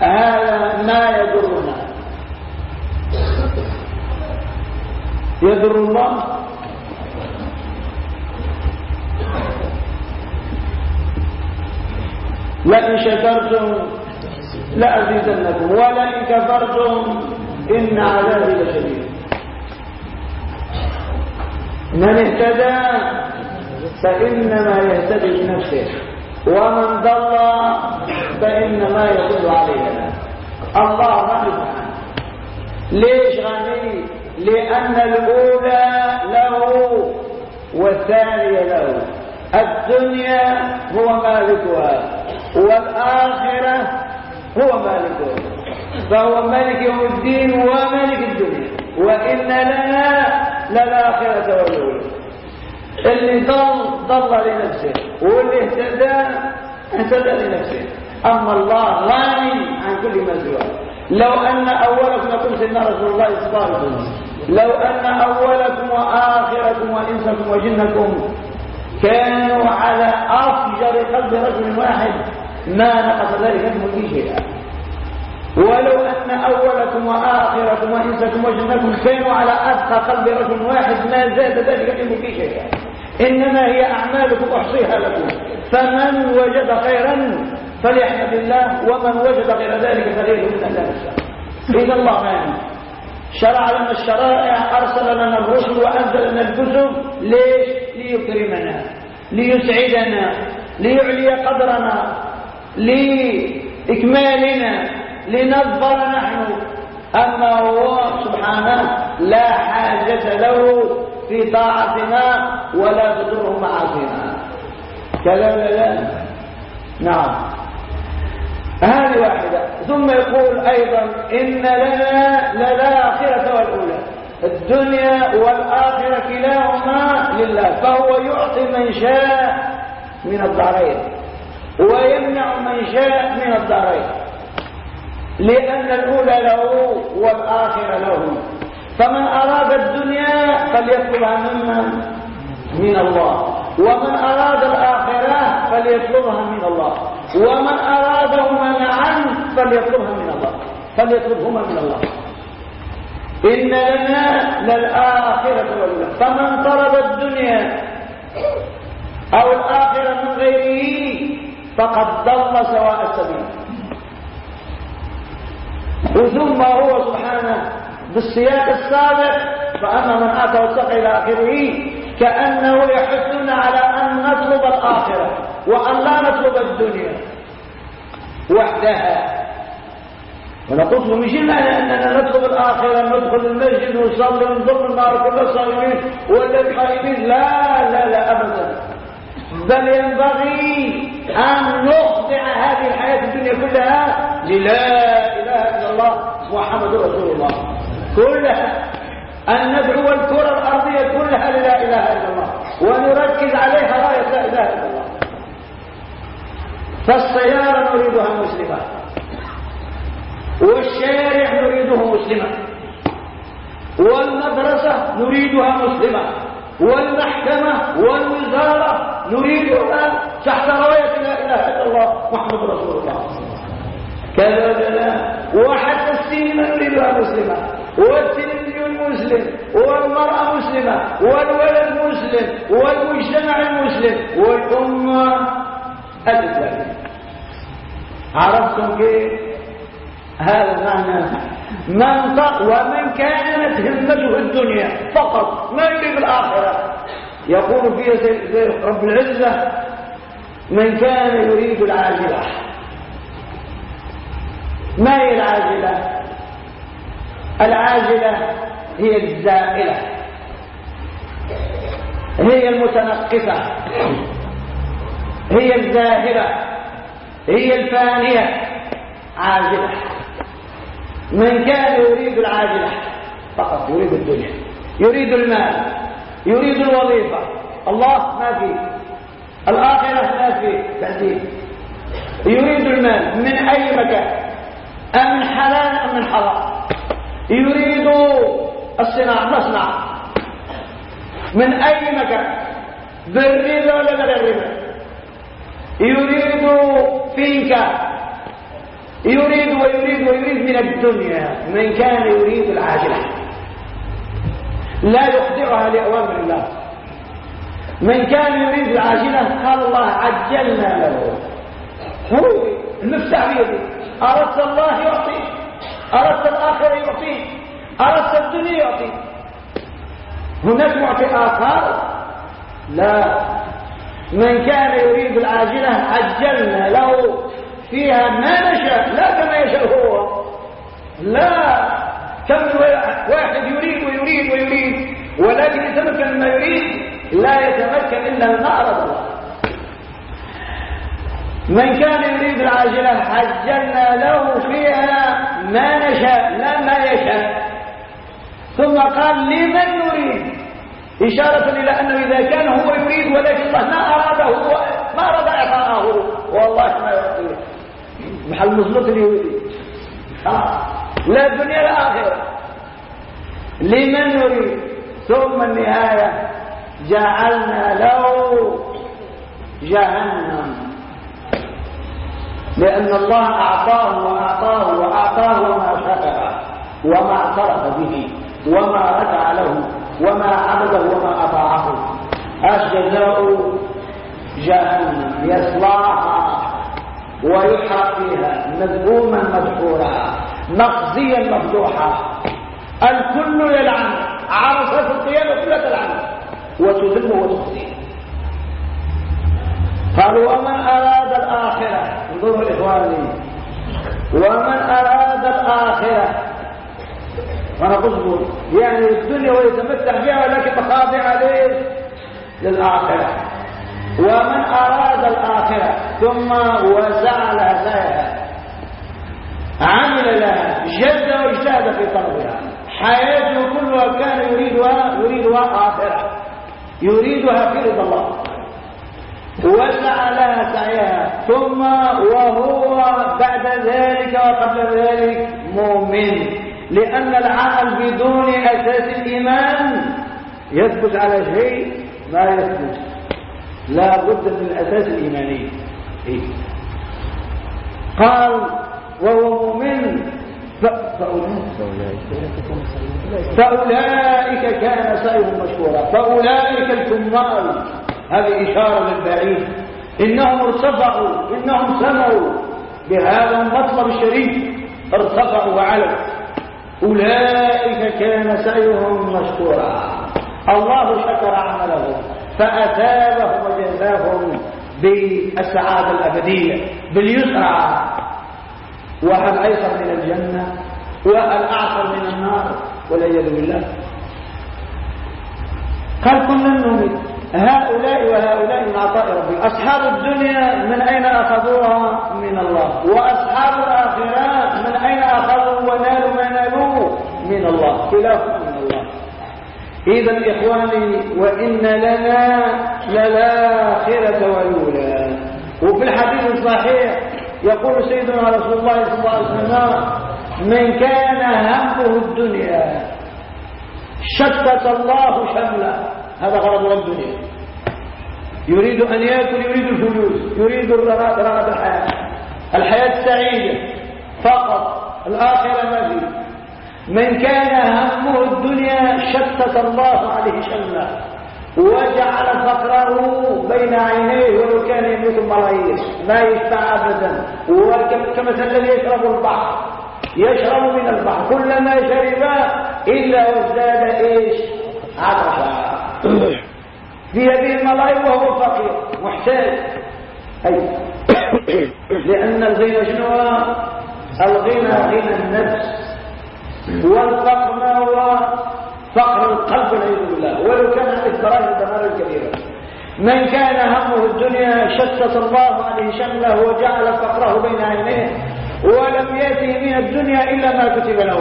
هذا ما يضرنا. يضر الله؟ لئن شكرتم لأزيدنكم ولئن كفرتم إن عذابي لشديد. من اهتدى فإنما يهتدي لنفسه ومن ضل فإنما يضل عليها الله غني ليش غني؟ لأن الأولى له والثانية له. الدنيا هو مالكها. والآخرة هو مالكها فهو مالك يوم الدين ومالك الدنيا. وإن لنا للآخرة والأولى. اللي ضل ضل لنفسه واللي اهتدى اهتدى لنفسه. أما الله غني عن كل ما سواه. لو أن أولكم يقول سيدنا رسول الله صلى الله عليه وسلم لو أن أولكم وآخركم وإنسكم وجنكم كانوا على أفجر قلب رجل واحد. ما نقص ذلك من شيئا ولو أن أولكم وآخركم وإنسكم وجنكم كانوا على أتقى قلب رجل واحد ما زاد ذلك من شيئا إنما هي أعمالكم أحصيها لكم. فمن وجد خيرا فليحمد الله ومن وجد غير ذلك فليله من الله نفسه إذا الله ما شرع لنا الشرائع أرسل لنا الرسل وأنزل لنا الكتب. ليش؟ ليكرمنا ليسعدنا ليعلي قدرنا. لإكمالنا لنظفر نحن أما هو سبحانه لا حاجة له في طاعتنا ولا تضره معاصينا. كلام لا؟ نعم. هذه واحدة. ثم يقول أيضا إن لنا للآخرة والأولى. الدنيا والآخرة كلاهما لله فهو يعطي من شاء من الدارين ويمنع من شاء من الدارين. لأن الأولى له والآخرة له. فمن أراد الدنيا فليطلبها ممن من الله. ومن أراد الآخرة فليطلبها من الله. ومن أرادهما معا فليطلبها من الله. فليطلبهما من الله. إن لنا للآخرة والأولى. فمن طلب الدنيا أو الآخرة من غيره فقد ضل سواء السبيل. وثم هو سبحانه بالسياق السابق فأما من أتى واتقى إلى آخره كأنه يحثنا على أن نطلب الآخرة وأن لا نطلب الدنيا وحدها. ونقول مش معنى أننا نطلب الآخرة ندخل المسجد ونصلي ونضم النار كل الصائمين ولا القائمين لا لا لا أبدا. بل ينبغي أن نخضع هذه الحياة الدنيا كلها للا إله إلا الله محمد رسول الله. كلها. أن ندعو الكرة الأرضية كلها للا إله إلا الله. ونركز عليها راية لا إله إلا الله. فالسيارة نريدها مسلمة. والشارع نريده مسلما والمدرسة نريدها مسلمة. والمحكمة والوزارة نريدها تحت راية لا إله إلا الله محمد رسول الله. كذا لا وحتى السينما نريدها مسلمة والتلفزيون مسلم. والمرأة مسلمة. والولد مسلم. والمجتمع المسلم والأمة الإسلامية عرفتم كيف؟ هذا معنى من ومن كانت همته الدنيا فقط ما يريد الآخرة. يقول فيها زي رب العزة من كان يريد العاجلة. ما هي العاجلة؟ العاجلة هي الزائلة. هي المتنقصة. هي الزاهرة هي الفانية. عاجلة. من كان يريد العاجلة فقط يريد الدنيا يريد المال يريد الوظيفة. الله ما فيه الآخرة ما فيه يريد المال من أي مكان؟ أم حلال أم من حرام؟ يريد الصناعة مصنع من أي مكان؟ بالربا ولا غير الربا؟ يريد فيك يريد ويريد ويريد من الدنيا من كان يريد العاجلة. لا يخضعها لأوامر الله. من كان يريد العاجلة قال الله عجلنا له. هو المفتاح بيده. أردت الله يعطي أردت الآخرة يعطي أردت الدنيا يعطي. هناك معطي آخر؟ لا. من كان يريد العاجلة عجلنا له. فيها ما نشاء لا كما يشاء هو. لا كم واحد يريد ويريد ويريد ولكن يتمكن ما يريد لا يتمكن إلا ما أراد الله. من كان يريد العاجلة عجلنا له فيها ما نشاء لا ما يشاء ثم قال لمن نريد؟ إشارة إلى أنه إذا كان هو يريد ولكن الله ما أراده ما أراد إعطاءه. والله ما يعطيه. محل مزلط اليهودي لا الدنيا لا آخرة. لمن نريد؟ ثم النهاية جعلنا له جهنم. لأن الله أعطاه وأعطاه وأعطاه وما شكر وما اعترف به وما رجع له وما عبده وما أطاعه. الجزاء جهنم. يصلاها. ويحرق فيها. مذموما مدحورا مخزيا مفضوحا الكل يلعن. عرصة القيامة كلها تلعن. وتذم وتخزي. قالوا ومن أراد الآخرة؟ انظروا إخواني. ومن أراد الآخرة؟ وأنا اصبر يعني الدنيا ويتمتع بها ولكن تخاضع ليش للآخرة. ومن أراد الآخرة ثم وسع لها عمل لها جد واجتهد في طلبها. حياته كلها كان يريدها يريدها آخرة. يريدها في رضا الله. وسعى لها سعيها. ثم وهو بعد ذلك وقبل ذلك مؤمن. لأن العمل بدون أساس الإيمان يثبت على شيء ما يثبت. لا بد من الأساس الإيماني. إيه؟ قال وهو مؤمن فأولئك كان سعيهم مشكورا. فأولئك الكمال. هذه إشارة للبعيد. إنهم ارتفعوا إنهم سمعوا. بهذا المطلب الشريف ارتفعوا وعلوا. أولئك كان سعيهم مشكورا. الله شكر عملهم. فأثابهم وجزاهم بالسعادة الأبدية باليسرى. وهل أيسر من الجنة وهل أعصر من النار والعياذ بالله. قال كنا نمت هؤلاء وهؤلاء من عطاء ربي. أصحاب الدنيا من أين أخذوها؟ من الله. وأصحاب الآخرة من أين أخذوا؟ ونالوا ما نالوا من الله. كلاهما إذا إخواني وإن لنا للآخرة والأولى. وفي الحديث الصحيح يقول سيدنا رسول الله صلى الله عليه وسلم من كان همه الدنيا شتت الله شمله. هذا غرض الدنيا. يريد أن يأكل يريد الفلوس يريد رغب الحياة. الحياة السعيدة فقط الآخرة ما فيه من كان همه الدنيا شتت الله عليه شمله وجعل فقره بين عينيه ولو كان يملك الملايين ما يشبع ابدا. وكمثل الذي يشرب البحر. يشرب من البحر. كلما شرب إلا وازداد إيش؟ عطشا. في يده الملايين وهو فقير محتاج. أي. <coughs> لأن الغنى شنو؟ الغنى غنى النفس. والفقر ما هو فقر القلب والعياذ بالله. ولو كان عندك دراهم الدمار الكبيرة. من كان همه الدنيا شتت الله عليه شمله وجعل فقره بين عينيه ولم يأتي من الدنيا إلا ما كتب له.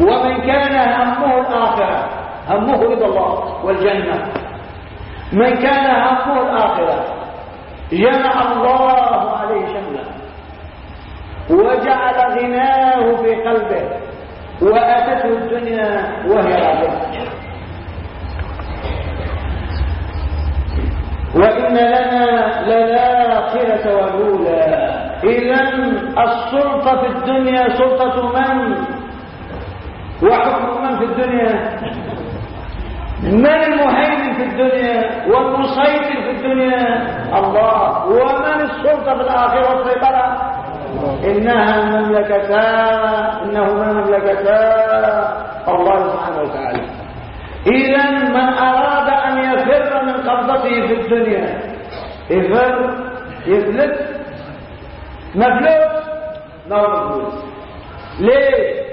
ومن كان همه الآخرة. همه رضا الله والجنة. من كان همه الآخرة. جمع الله عليه شمله. وجعل غناه في قلبه. وأتته الدنيا وهي راجعة وإن لنا للآخرة والأولى. إذا السلطة في الدنيا سلطة من؟ وحكم من في الدنيا؟ من المهيمن في الدنيا والمسيطر في الدنيا؟ الله. ومن السلطة في الآخرة والسيطرة؟ إنها مملكتا إنهما مملكتا. الله سبحانه وتعالى. إذا من أراد أن يفر من قبضته في الدنيا يفر يفلت مفلوس ما هو مفلوس ليه؟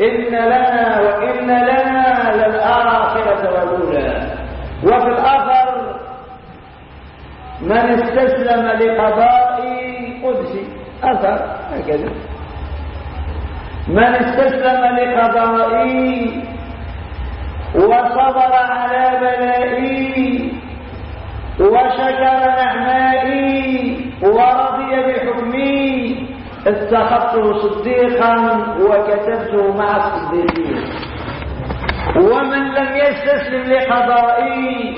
إن لنا وإن لنا للآخرة والأولى. وفي الآخر من استسلم لقضاء قدسي أثر هكذا. من استسلم لقضائي وصبر على بلائي وشكر نعمائي ورضي بحكمي اتخذته صديقا وكتبته مع الصديقين ومن لم يستسلم لقضائي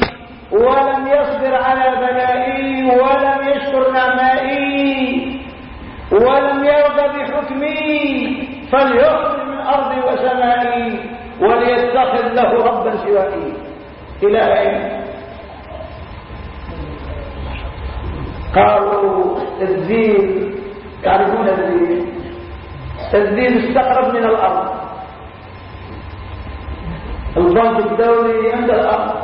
فليخرج من أرضي وسمائي وليتخذ له ربا سوائي إلى أين قالوا الزين تعرفون الزين الزين استقرب من الأرض. البنك الدولي عند الأرض.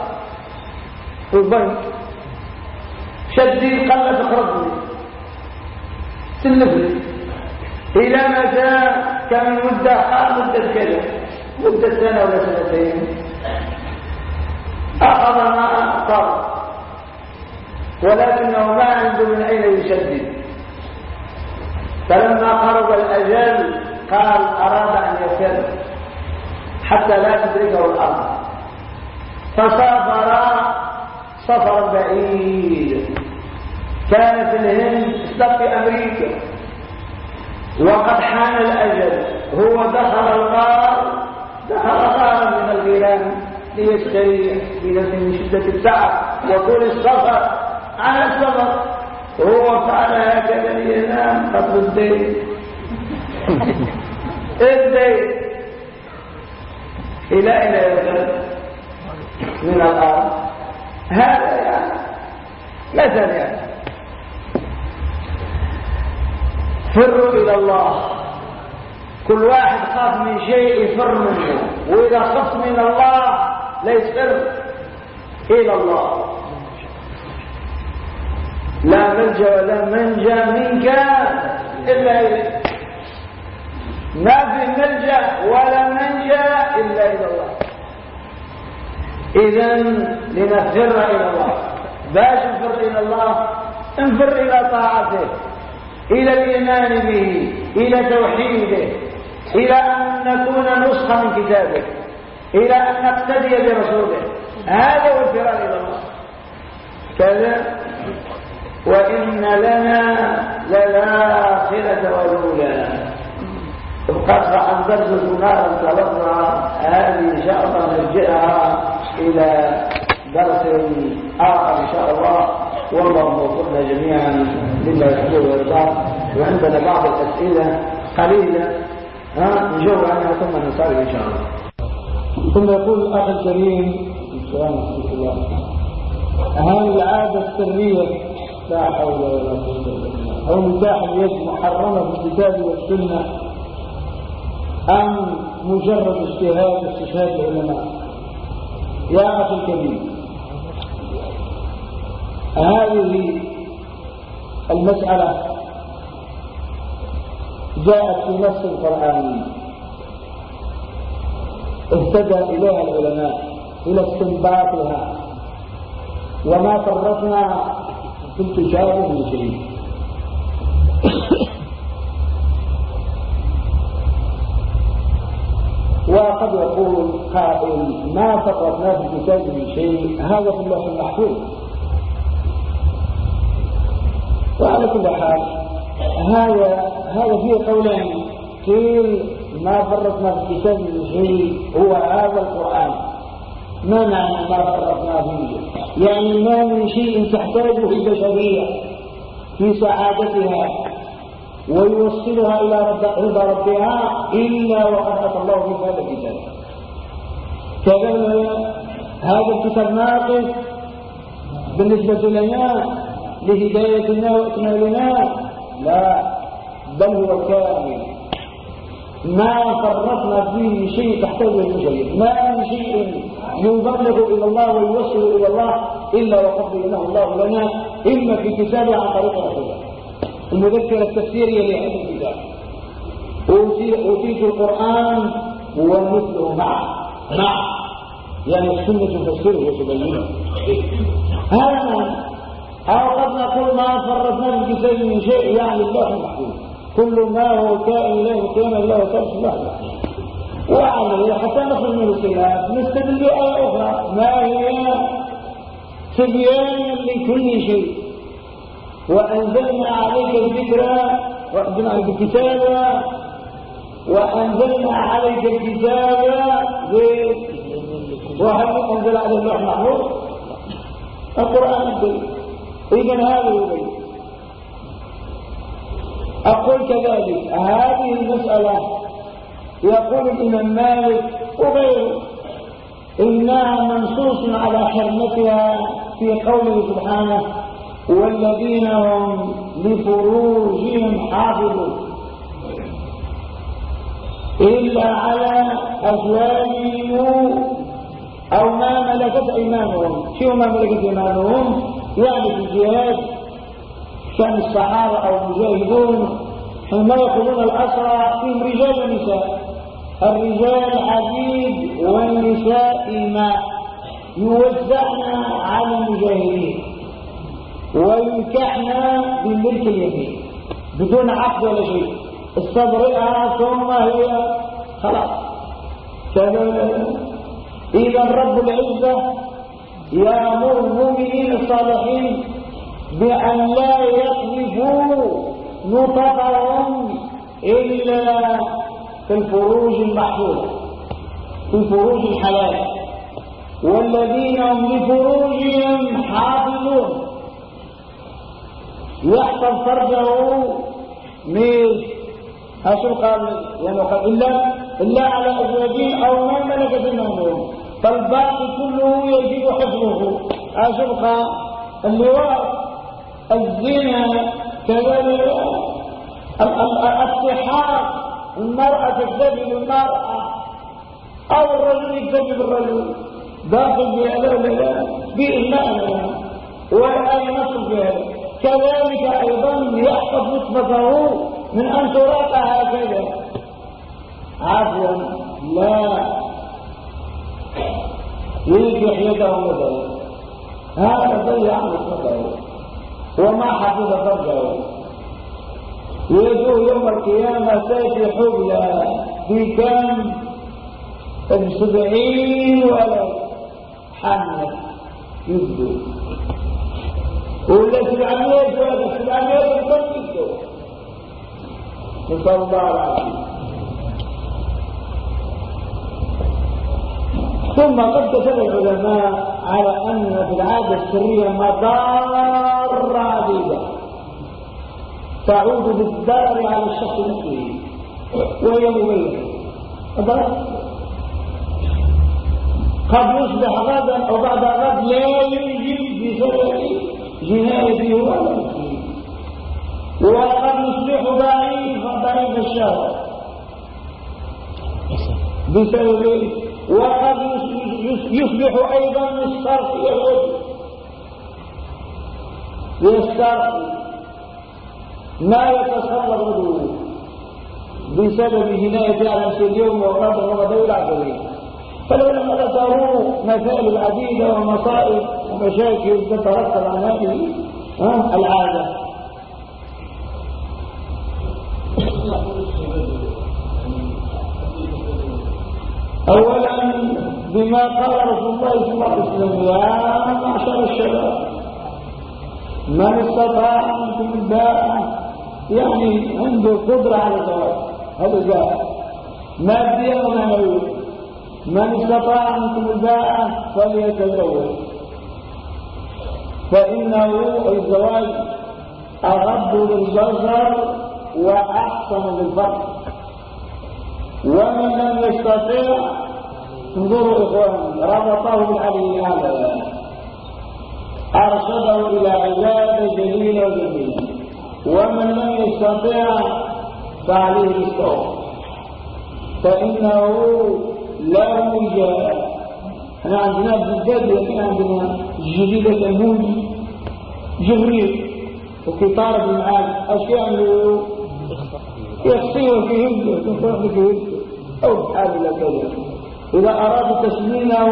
البنك. شدي قلت اقربني سلفني. إلى متى؟ كان مدة مدة كذا. مدة سنة ولا سنتين. أخذ ما قرض ولكنه ما عنده من أين يسدد فلما قرض الأجل قال أراد أن يفر حتى لا تدركه الأرض. فسافر سفرا بعيد. كان في الهند استبقي أمريكا. وقد حان الأجل. هو دخل الغار دخل غارا من الغيران ليستريح من شدة التعب وطول السفر على السفر. هو فعل هكذا لينام قبل الدين. <laughs> الدين؟ إلى إلى يوصل من الأرض. هذا يعني مثل يعني. فروا إلى الله. كل واحد خاف من شيء يفر منه. وإذا خفت من الله ليس فر إلى الله. لا ملجأ ولا منجأ منك إلا إليك ما في ملجأ ولا منجأ إلا إلى الله. إذا لنفر إلى الله. باش نفر إلى الله انفر إلى طاعته. إلى الإيمان به إلى توحيده إلى أن نكون نسخة من كتابه إلى أن نقتدي برسوله. هذا هو الفرار إلى الله. كذا. وإن لنا للآخرة والأولى. وقد درس ما انطلقنا هذه إن شاء الله نرجعها إلى درس آخر إن شاء الله. والله وفقنا جميعا لما يحبه ويرضاه وعندنا بعض الأسئلة قليلة ها نجاوب عنها ثم نصلي إن شاء الله. ثم يقول الأخ الكريم هل العادة السرية لا حول ولا قوة إلا بالله. أو نكاح اليد محرمة في الكتاب والسنة أم مجرد اجتهاد استشهاد العلماء؟ يا أخي الكريم. هذه المسألة جاءت في نص القرآن. اهتدى إليها العلماء إلى استنباطها. وما فرطنا في الكتاب من شيء. وقد يقول قائل ما فرطنا في الكتاب من شيء. هذا في اللوح المحفوظ. وعلى كل حال هذا هذا فيه قولين. قيل ما فرطنا في الكتاب شيء هو هذا القرآن. ما معنى ما فرطنا فيه؟ يعني ما من شيء تحتاجه البشرية في سعادتها ويوصلها إلى رضا ربها إلا وقد أتى الله في هذا الكتاب. كذلك هذا الكتاب ناقص بالنسبة لنا لهدايتنا وإكمالنا لا بل هو كامل. ما فرطنا فيه من شيء تحتاجه المجرد ما من شيء يبلغ إلى الله ويوصل إلى الله إلا وقد بينه الله لنا إما في كتابه عن طريق رسوله. المذكرة التفسيرية لهذا الكتاب. أوتيت القرآن ومثله معه. معه. يعني السنة تفسره وتبينه هذا أو قد نقول ما فرطنا في الكتاب من شيء يعني الله المحفوظ. كل ما هو كائن له كان الله الله وعليه حتى نخرج من الخلاف. نستدل بآية أخرى. ما هي تبيانا لكل شيء. وأنزلنا عليك الذكرى وأنزلنا عليك الكتاب وأنزلنا عليك الكتاب. وهل أنزل على الله محمود القرآن الكريم. إذا هذا يبين أقول كذلك هذه المسألة يقول الإمام مالك وغيره إنها منصوص على حرمتها في قوله سبحانه والذين هم لفروجهم حافظون إلا على أزواجهم أو ما ملكت أيمانهم. شو ما ملكت أيمانهم؟ يعني في الجهاد كان الصحابة أو المجاهدون حينما يأخذون الأسرى فيهم رجال ونساء. الرجال عبيد والنساء إماء يوزعن على المجاهدين وينكحن بملك اليمين بدون عقد ولا شيء. استبرئها ثم هي خلاص. إذا رب العزة يأمر المؤمنين الصالحين بأن لا يقذفوا نطقهم إلا في الفروج المحفوظة في الفروج الحلال. والذين هم لفروجهم حافظون. يحفظ فرجه من قال يعني قال إلا, إلا على أزواجين أو من ملكت المنهم فالباقي كله يجب حفظه. قال اللواء الزنا كذلك الصحاب المرأة تكذب المرأة أو الرجل يكذب الرجل. داخل ولا لا بإيمان والآية نصر بهذا كذلك أيضا يحفظ نطفته من أن تراق هكذا عفوا لا. wiilkii xiyadaha ma daray haada dayaanu ma daray wamaa xafida ma daray yaduu yowma alqiyaama sayfi xubla bikam bisabciin walad xanad jiddo ule sidcameed wada sidcameed usan jiddo nasal allah alcafia ثم قد كتب العلماء على أن في العادة السرية مضار عديدة تعود بالدار على الشخص نفسه. وهي مبينة قد يصبح غدا أو بعد غد لا ينجي بسبب جنايته ولا وقد يصبح ضعيفا ضعيف الشهوة بسبب وقد يصبح أيضا مسترخي يسترخي ما يتصرف غدوه بسبب جناية على اليوم وغدا وغدا يلعب به. فالعلماء ذكروا مسائل عديدة ومصائب ومشاكل تترتب عن هذه العادة. أولا بما قال رسول الله صلى الله عليه وسلم يا معشر الشباب من استطاع منكم الباء يعني عنده قدرة على الزواج هذا جاء ماديا ومعنويا من استطاع منكم الباء فليتزوج. فإنه الزواج أغض للبصر وأحسن للفرد. ومن لم يستطيع انظروا إخوان ربطه بالعلي الأعلى. أرشده إلى عبادة جليلة وجميلة ومن لم يستطيع فعليه بالصوم فإنه لا وجاء إحنا عندنا بالذات لكن عندنا جليلة الموجي جبريل وكتارة المعاد. أشياء يعملوا يخصيه في هجة تنفرح في هجة. أو بحال إلى كذا إذا أراد تسمينه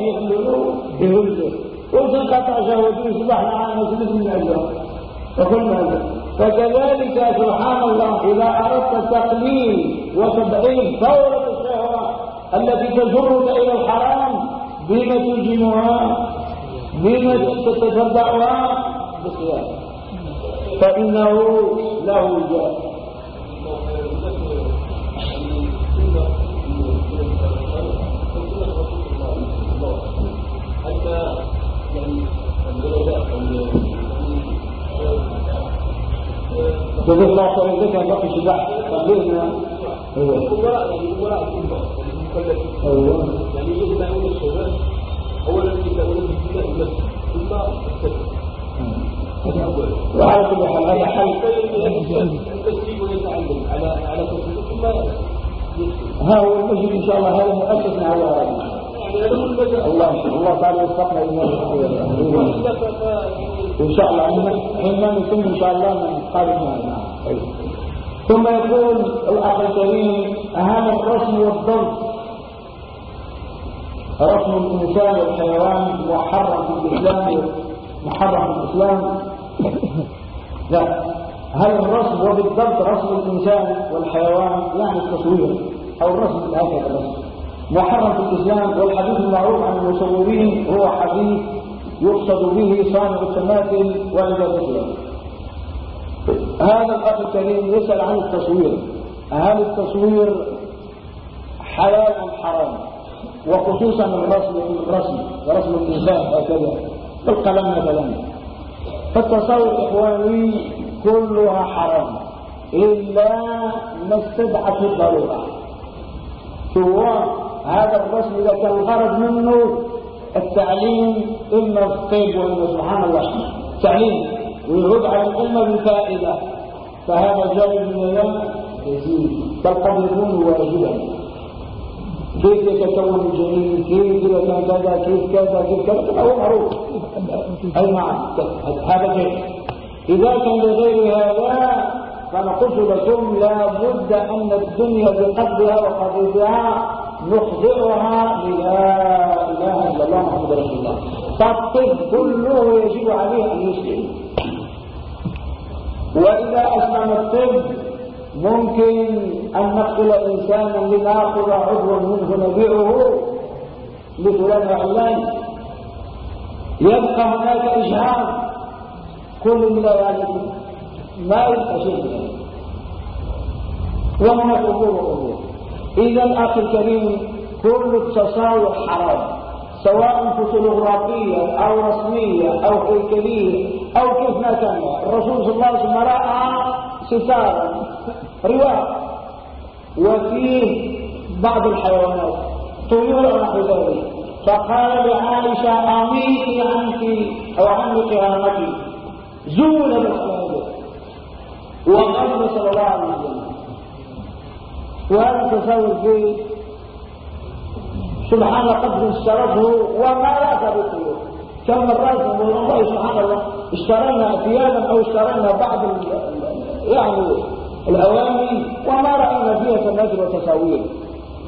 يعملوا في هجة وتنقطع شهوته يصبح معنا مثل من الأجر وكل هذا فكذلك سبحان الله إذا أردت تقليل وتضعيف ثورة الشهوة التي تجرك إلى الحرام بما تلجمها بما تتتبعها بالصيام فإنه له جاء جزاك الله خير ذلك ان بقي شباح تقديرنا أيوه أيوه يعني يجب ان يكون الشباب اولا يتأولون بالدماء المسجد ثم وعلى كل حال هذا حل التسليم ويتعلم على على ثم ها هو المسجد إن شاء الله هذا مؤسس مع الله الله الله تعالى يوفقنا إن شاء الله حينما نتم إن شاء الله نقابل معنا ثم يقول الأخ الكريم اهم الرسم والضبط رسم الإنسان والحيوان محرم في الإسلام محرم في الإسلام. لا. هل الرسم وبالضبط رسم الإنسان والحيوان؟ يعني التصوير أو الرسم هكذا بس محرم في الإسلام والحديث المعروف عن المصورين هو حديث يقصد به صانع التماثل وعبادتها هذا الأخ الكريم يسأل عن التصوير. هل التصوير حلال أم حرام؟ وخصوصا الرسم الرسم ورسم الإنسان هكذا القلم مثلا. فالتصور إخواني كلها حرام إلا ما استدعت الضرورة. هذا الرسم إذا كان الغرض منه التعليم إما الطيب وإما سبحان الله. تعليم ويعود على الأمة بالفائدة فهذا جانب من الله يزيد. بل قد يكون واجبا كيف يتكون الجنين كيف إذا كذا؟ كيف كذا؟ كيف كذا؟ هو معروف. أي نعم هذا شيء إذا كان لغير هذا فنقول لكم لا بد أن الدنيا بقدرها وقضيتها نخضعها بلا إله إلا الله محمد رسول الله. فالطب كله يجب عليه أن يسلم. وإذا أسلم الطب ممكن أن نقتل إنسانا لناخذ عضوا منه نبيعه لفلان وعلان. يبقى هناك اجهام كل من يعني ما شيء. وهناك امور وامور إذا الأخ الكريم كل التصاور حرام سواء فوتوغرافية أو رسمية أو هيكلية أو كيف ما كان. الرسول صلى الله عليه وسلم رأى ستارا رواق وفيه بعض الحيوانات. طيور ونحو ذلك. فقال لعائشة أميتي عنك أو عن قرامتي زول بالحلال وقال صلى الله عليه وسلم وهذا تصور فيه سبحان قدر اشترته وما لا تبطله كم مرات نقول سبحان الله اشترينا ثيابا أو اشترينا بعض يعني الأواني وما رأينا فيها تماثل وتصاوير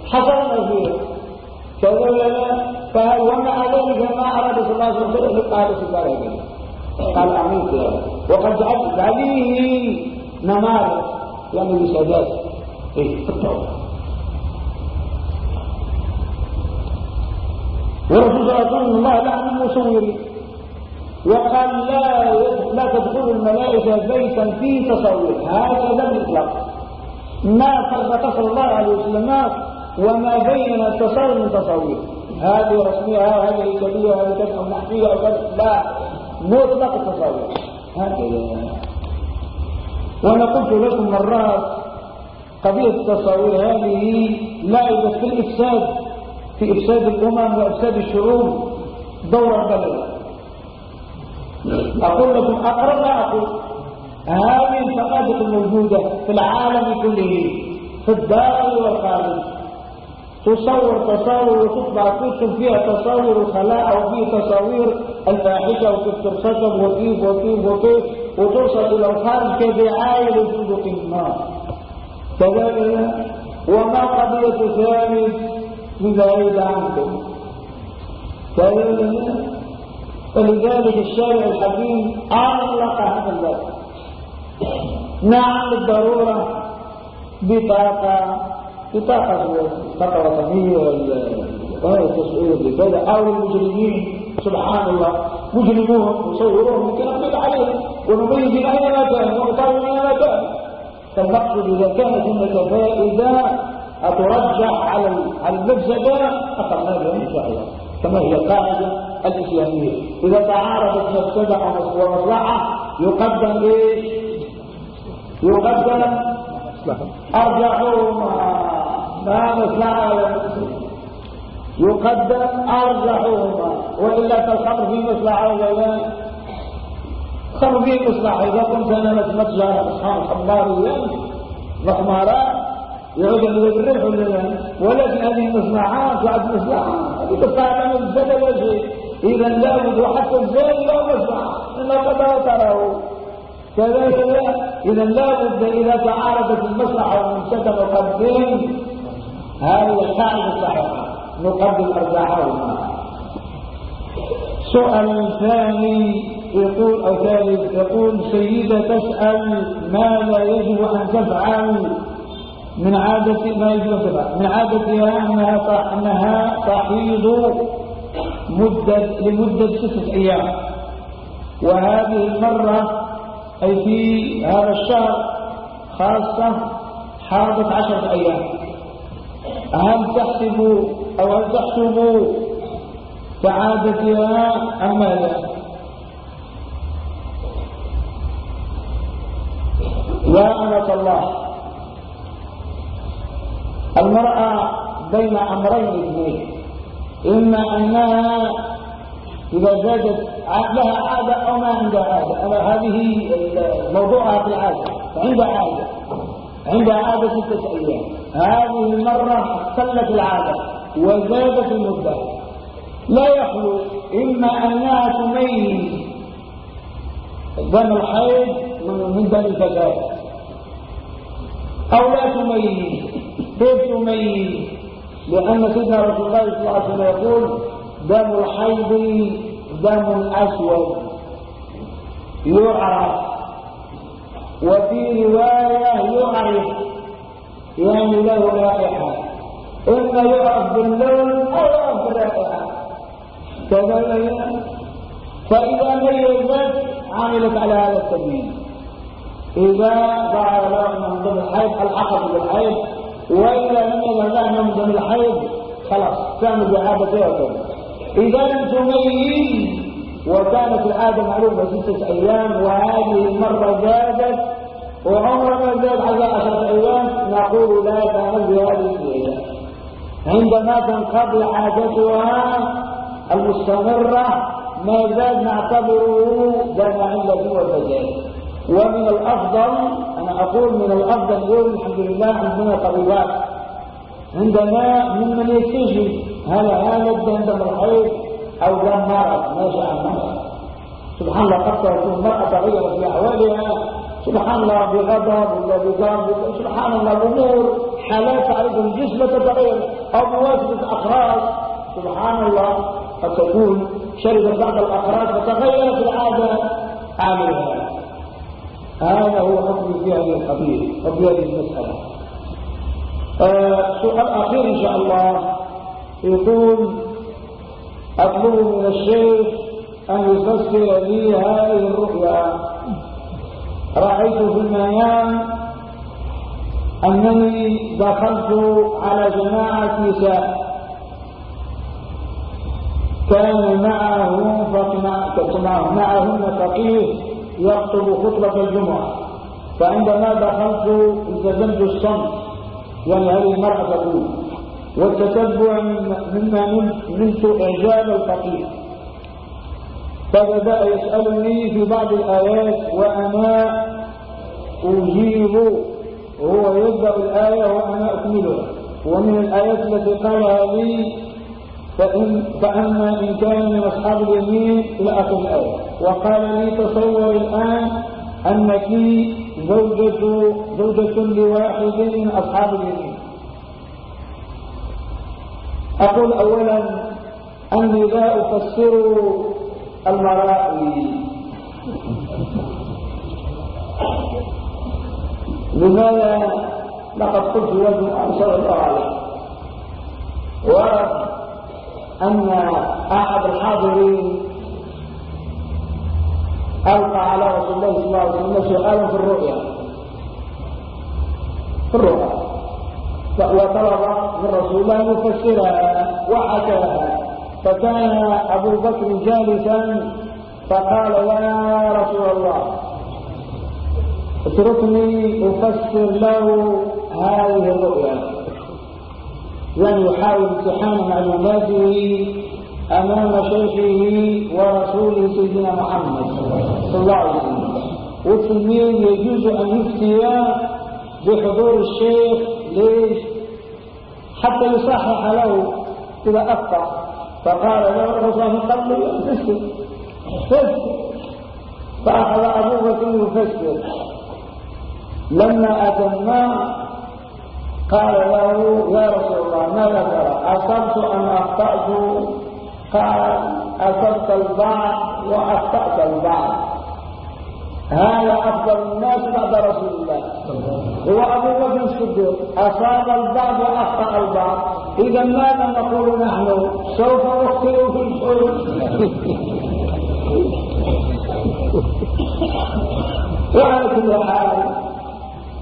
حصلنا فيها. كذا ومع ذلك ما أراد صلى الله عليه وسلم قال سبحانه قال يا وقد عليه نمارق يعني بسادات إيه والرسول صلى الله عليه وسلم الله لعن وقال لا لا تدخل الملائكة بيتا فيه تصوير. هكذا الاطلاق ما فرق صلى الله عليه وسلم وما بين التصور من تصوير. هذه رسمية هذه إيجابية هذه كذا نحوية لا مطلق التصوير. هكذا وأنا قلت لكم مرات قضية التصاوير هذه لعبت في الإفساد في إفساد الأمم وإفساد الشعوب دور البلد أقول لكم أقرب ما أقول. هذه الفقادة الموجودة في العالم كله في الداخل والخارج. تصور تصاور وتطبع كتب فيها تصاور الخلاء وفيه تصاوير الفاحشة وكيف ترتكب وكيف وكيف وكيف وتوصل إلى الخارج كدعاية لفندق النار كذلك وما قضية ثالث ببعيد عنكم. فلذلك الشارع الحكيم أغلق هذا الباب. نعم بالضرورة بطاقة بطاقة بطاقة وطنية ولا التسعير بكذا أو المجرمين سبحان الله. مجرمون نصورهم لكي نقبل عليهم. ونميز أينما كان ونطالب أينما كان فالمقصد إذا كانت هناك فائدة أترجح على المفسدة أخذناها إن شاء الله كما هي القاعدة الإسلامية. إذا تعارضت مفسدة ومصلحة يقدم إيش؟ يقدم أرجحهما ما مصلحة يقدم أرجحهما وإلا فالخمر فيه مصلحة ولا خمر فيه مصلحة إذا كنت أنا متمتجة أصحاب خماريا مخمارات يعود الربح لا؟ ولكن هذه المصنعات بعد مصلحة هذه تستعمل الزاد ولا شيء إذا لابد وحتى الزاد لا مصلحة إلا قد تراه. كذلك إذا لابد إذا تعارضت المصلحة والمفسدة نقدم هذه القاعدة الصحيحة نقدم أرجاحهما سؤال ثاني. يقول أو ثالث يقول سيدة تسأل ماذا يجب أن تفعل من عادة ما يجوز من عادتها أنها أنها تحيض مدة لمدة ستة أيام. وهذه المرة أي في هذا الشهر خاصة حاضت عشرة أيام. هل تحسب أو هل تحسب كعادتها أم ماذا؟ يا أمة الله. المرأة بين أمرين اثنين إما أنها إذا زادت لها عادة أو ما عندها عادة. أنا هذه موضوعها في العادة عندها عادة. عندها عادة ستة أيام. هذه المرة اختلت العادة وزادت المدة. لا يخلو إما أنها تميز دم الحيض من دم الفساد أو لا تميز كيف تميز لأن سيدنا رسول الله صلى الله عليه وسلم يقول دم الحيض دم أسود يعرف وفي رواية يعرف يعني له رائحة. إما يعرف باللون أو يعرف بالرائحة. كذلك فإذا ميزت عملت على هذا السبيل إذا لها من ضمن الحيض الحقت بالحيض؟ وإذا لم لها من ضمن الحيض خلاص تعمل بعادتها وكذا إذا لم تميز وكانت العادة معلومة ستة أيام وهذه المرة زادت وعمرنا زاد على عشرة أيام نقول لا تعمل بهذه الأيام عندما تنقضي عادتها المستمرة ما زال نعتبره دم علة وفساد ومن الأفضل أنا أقول من الأفضل يقول الحمد لله عندنا طبيبات. عندنا ممن يكتشف هل هذا الدم دم الحيض أو دم مرض؟ ناشئ عن مرض. سبحان الله قد تكون المرأة تغيرت في أحوالها. سبحان الله بغضب ولا بضرب سبحان الله الأمور حالات تعرف الجسم تتغير أو بواسطة أخراج سبحان الله قد تكون شربت بعض الأخراج فتغيرت العادة. عاملها هذا هو حكم في هذه القضية وفي هذه المسألة. آه سؤال أخير إن شاء الله يقول أطلب من الشيخ أن يفسر لي هذه الرؤيا. رأيت في المنام أنني دخلت على جماعة نساء. كان معه معهن فقيه. يخطب خطبة الجمعة. فعندما دخلت التزمت الصمت يعني هذه المرأة تقول والتتبع مما نلت إعجاب الفقيه فبدأ يسألني في بعض الآيات وأنا أجيب هو يبدأ الآية وأنا أكملها. ومن الآيات التي قالها لي فإن فأما إن كان من أصحاب اليمين آخر الآية وقال لي تصور الآن أنك زوجة زوجة لواحد من أصحاب اليمين. أقول أولا أني لا أفسر المرائي لماذا؟ لقد قلت لكم أنصر ورد أن أحد الحاضرين ألقى على رسول الله صلى الله عليه وسلم سؤالا في الرؤيا. في الرؤيا. وطلب من رسول الله يفسرها وحكاها فكان أبو بكر جالسا فقال يا رسول الله اتركني أفسر له هذه الرؤيا. يعني يحاول امتحان معلوماته أمام شيخه ورسوله سيدنا محمد صلى الله عليه وسلم. والتلميذ يجوز أن يفتي بحضور الشيخ ليش؟ حتى يصحح له إذا أخطأ. فقال له الرسول قال له فسر فسر فأخذ أبو بكر يفسر لما أتماه قال له يا رسول الله ماذا ترى أصبت أم أخطأت؟ قال أصبت البعض وأخطأت البعض. هذا أفضل الناس بعد رسول الله. هو أبو بكر الصديق. أصاب البعض وأخطأ البعض. إذا ماذا نقول نحن؟ سوف نخطئ في الحلم. <laughs> وعلى كل حال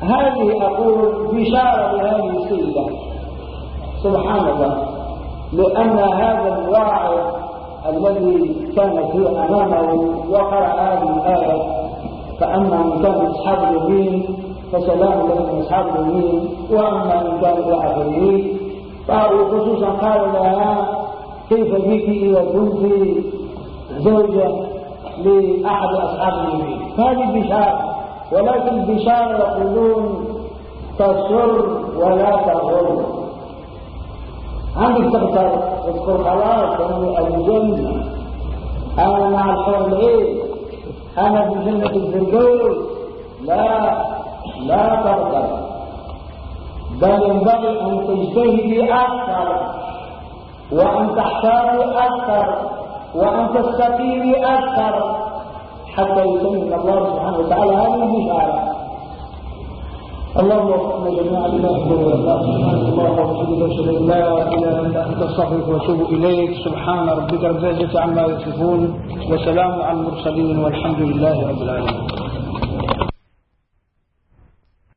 هذه أقول بشارة لهذه السيدة سبحان الله لأن هذا الواعظ الذي كان في أمامه وقرأ هذه الآية فأما من كان أصحاب اليمين فسلام لهم أصحاب اليمين. وأما كان الآخرين فهو خصوصا قال لها كيف بك إذا كنت زوجة لأحد أصحاب اليمين؟ هذه بشارة. ولكن البشارة يقولون تسر ولا تغر عندك تغتر تذكر خلاص اني الجنة أنا مع الحور العين أنا في جنة الفردوس. لا لا تغتر بل ينبغي أن تجتهدي أكثر وأن تحتاجي أكثر وأن تستقيمي أكثر. حتى يسلم الله سبحانه وتعالى. هذه البشارة. اللهم وفقنا جميعا لما يحب ويرضى سبحان الله وبحمدك اشهد ان لا اله الا انت استغفرك واتوب اليك سبحان ربك رب العزه عما يصفون وسلام على المرسلين والحمد لله رب العالمين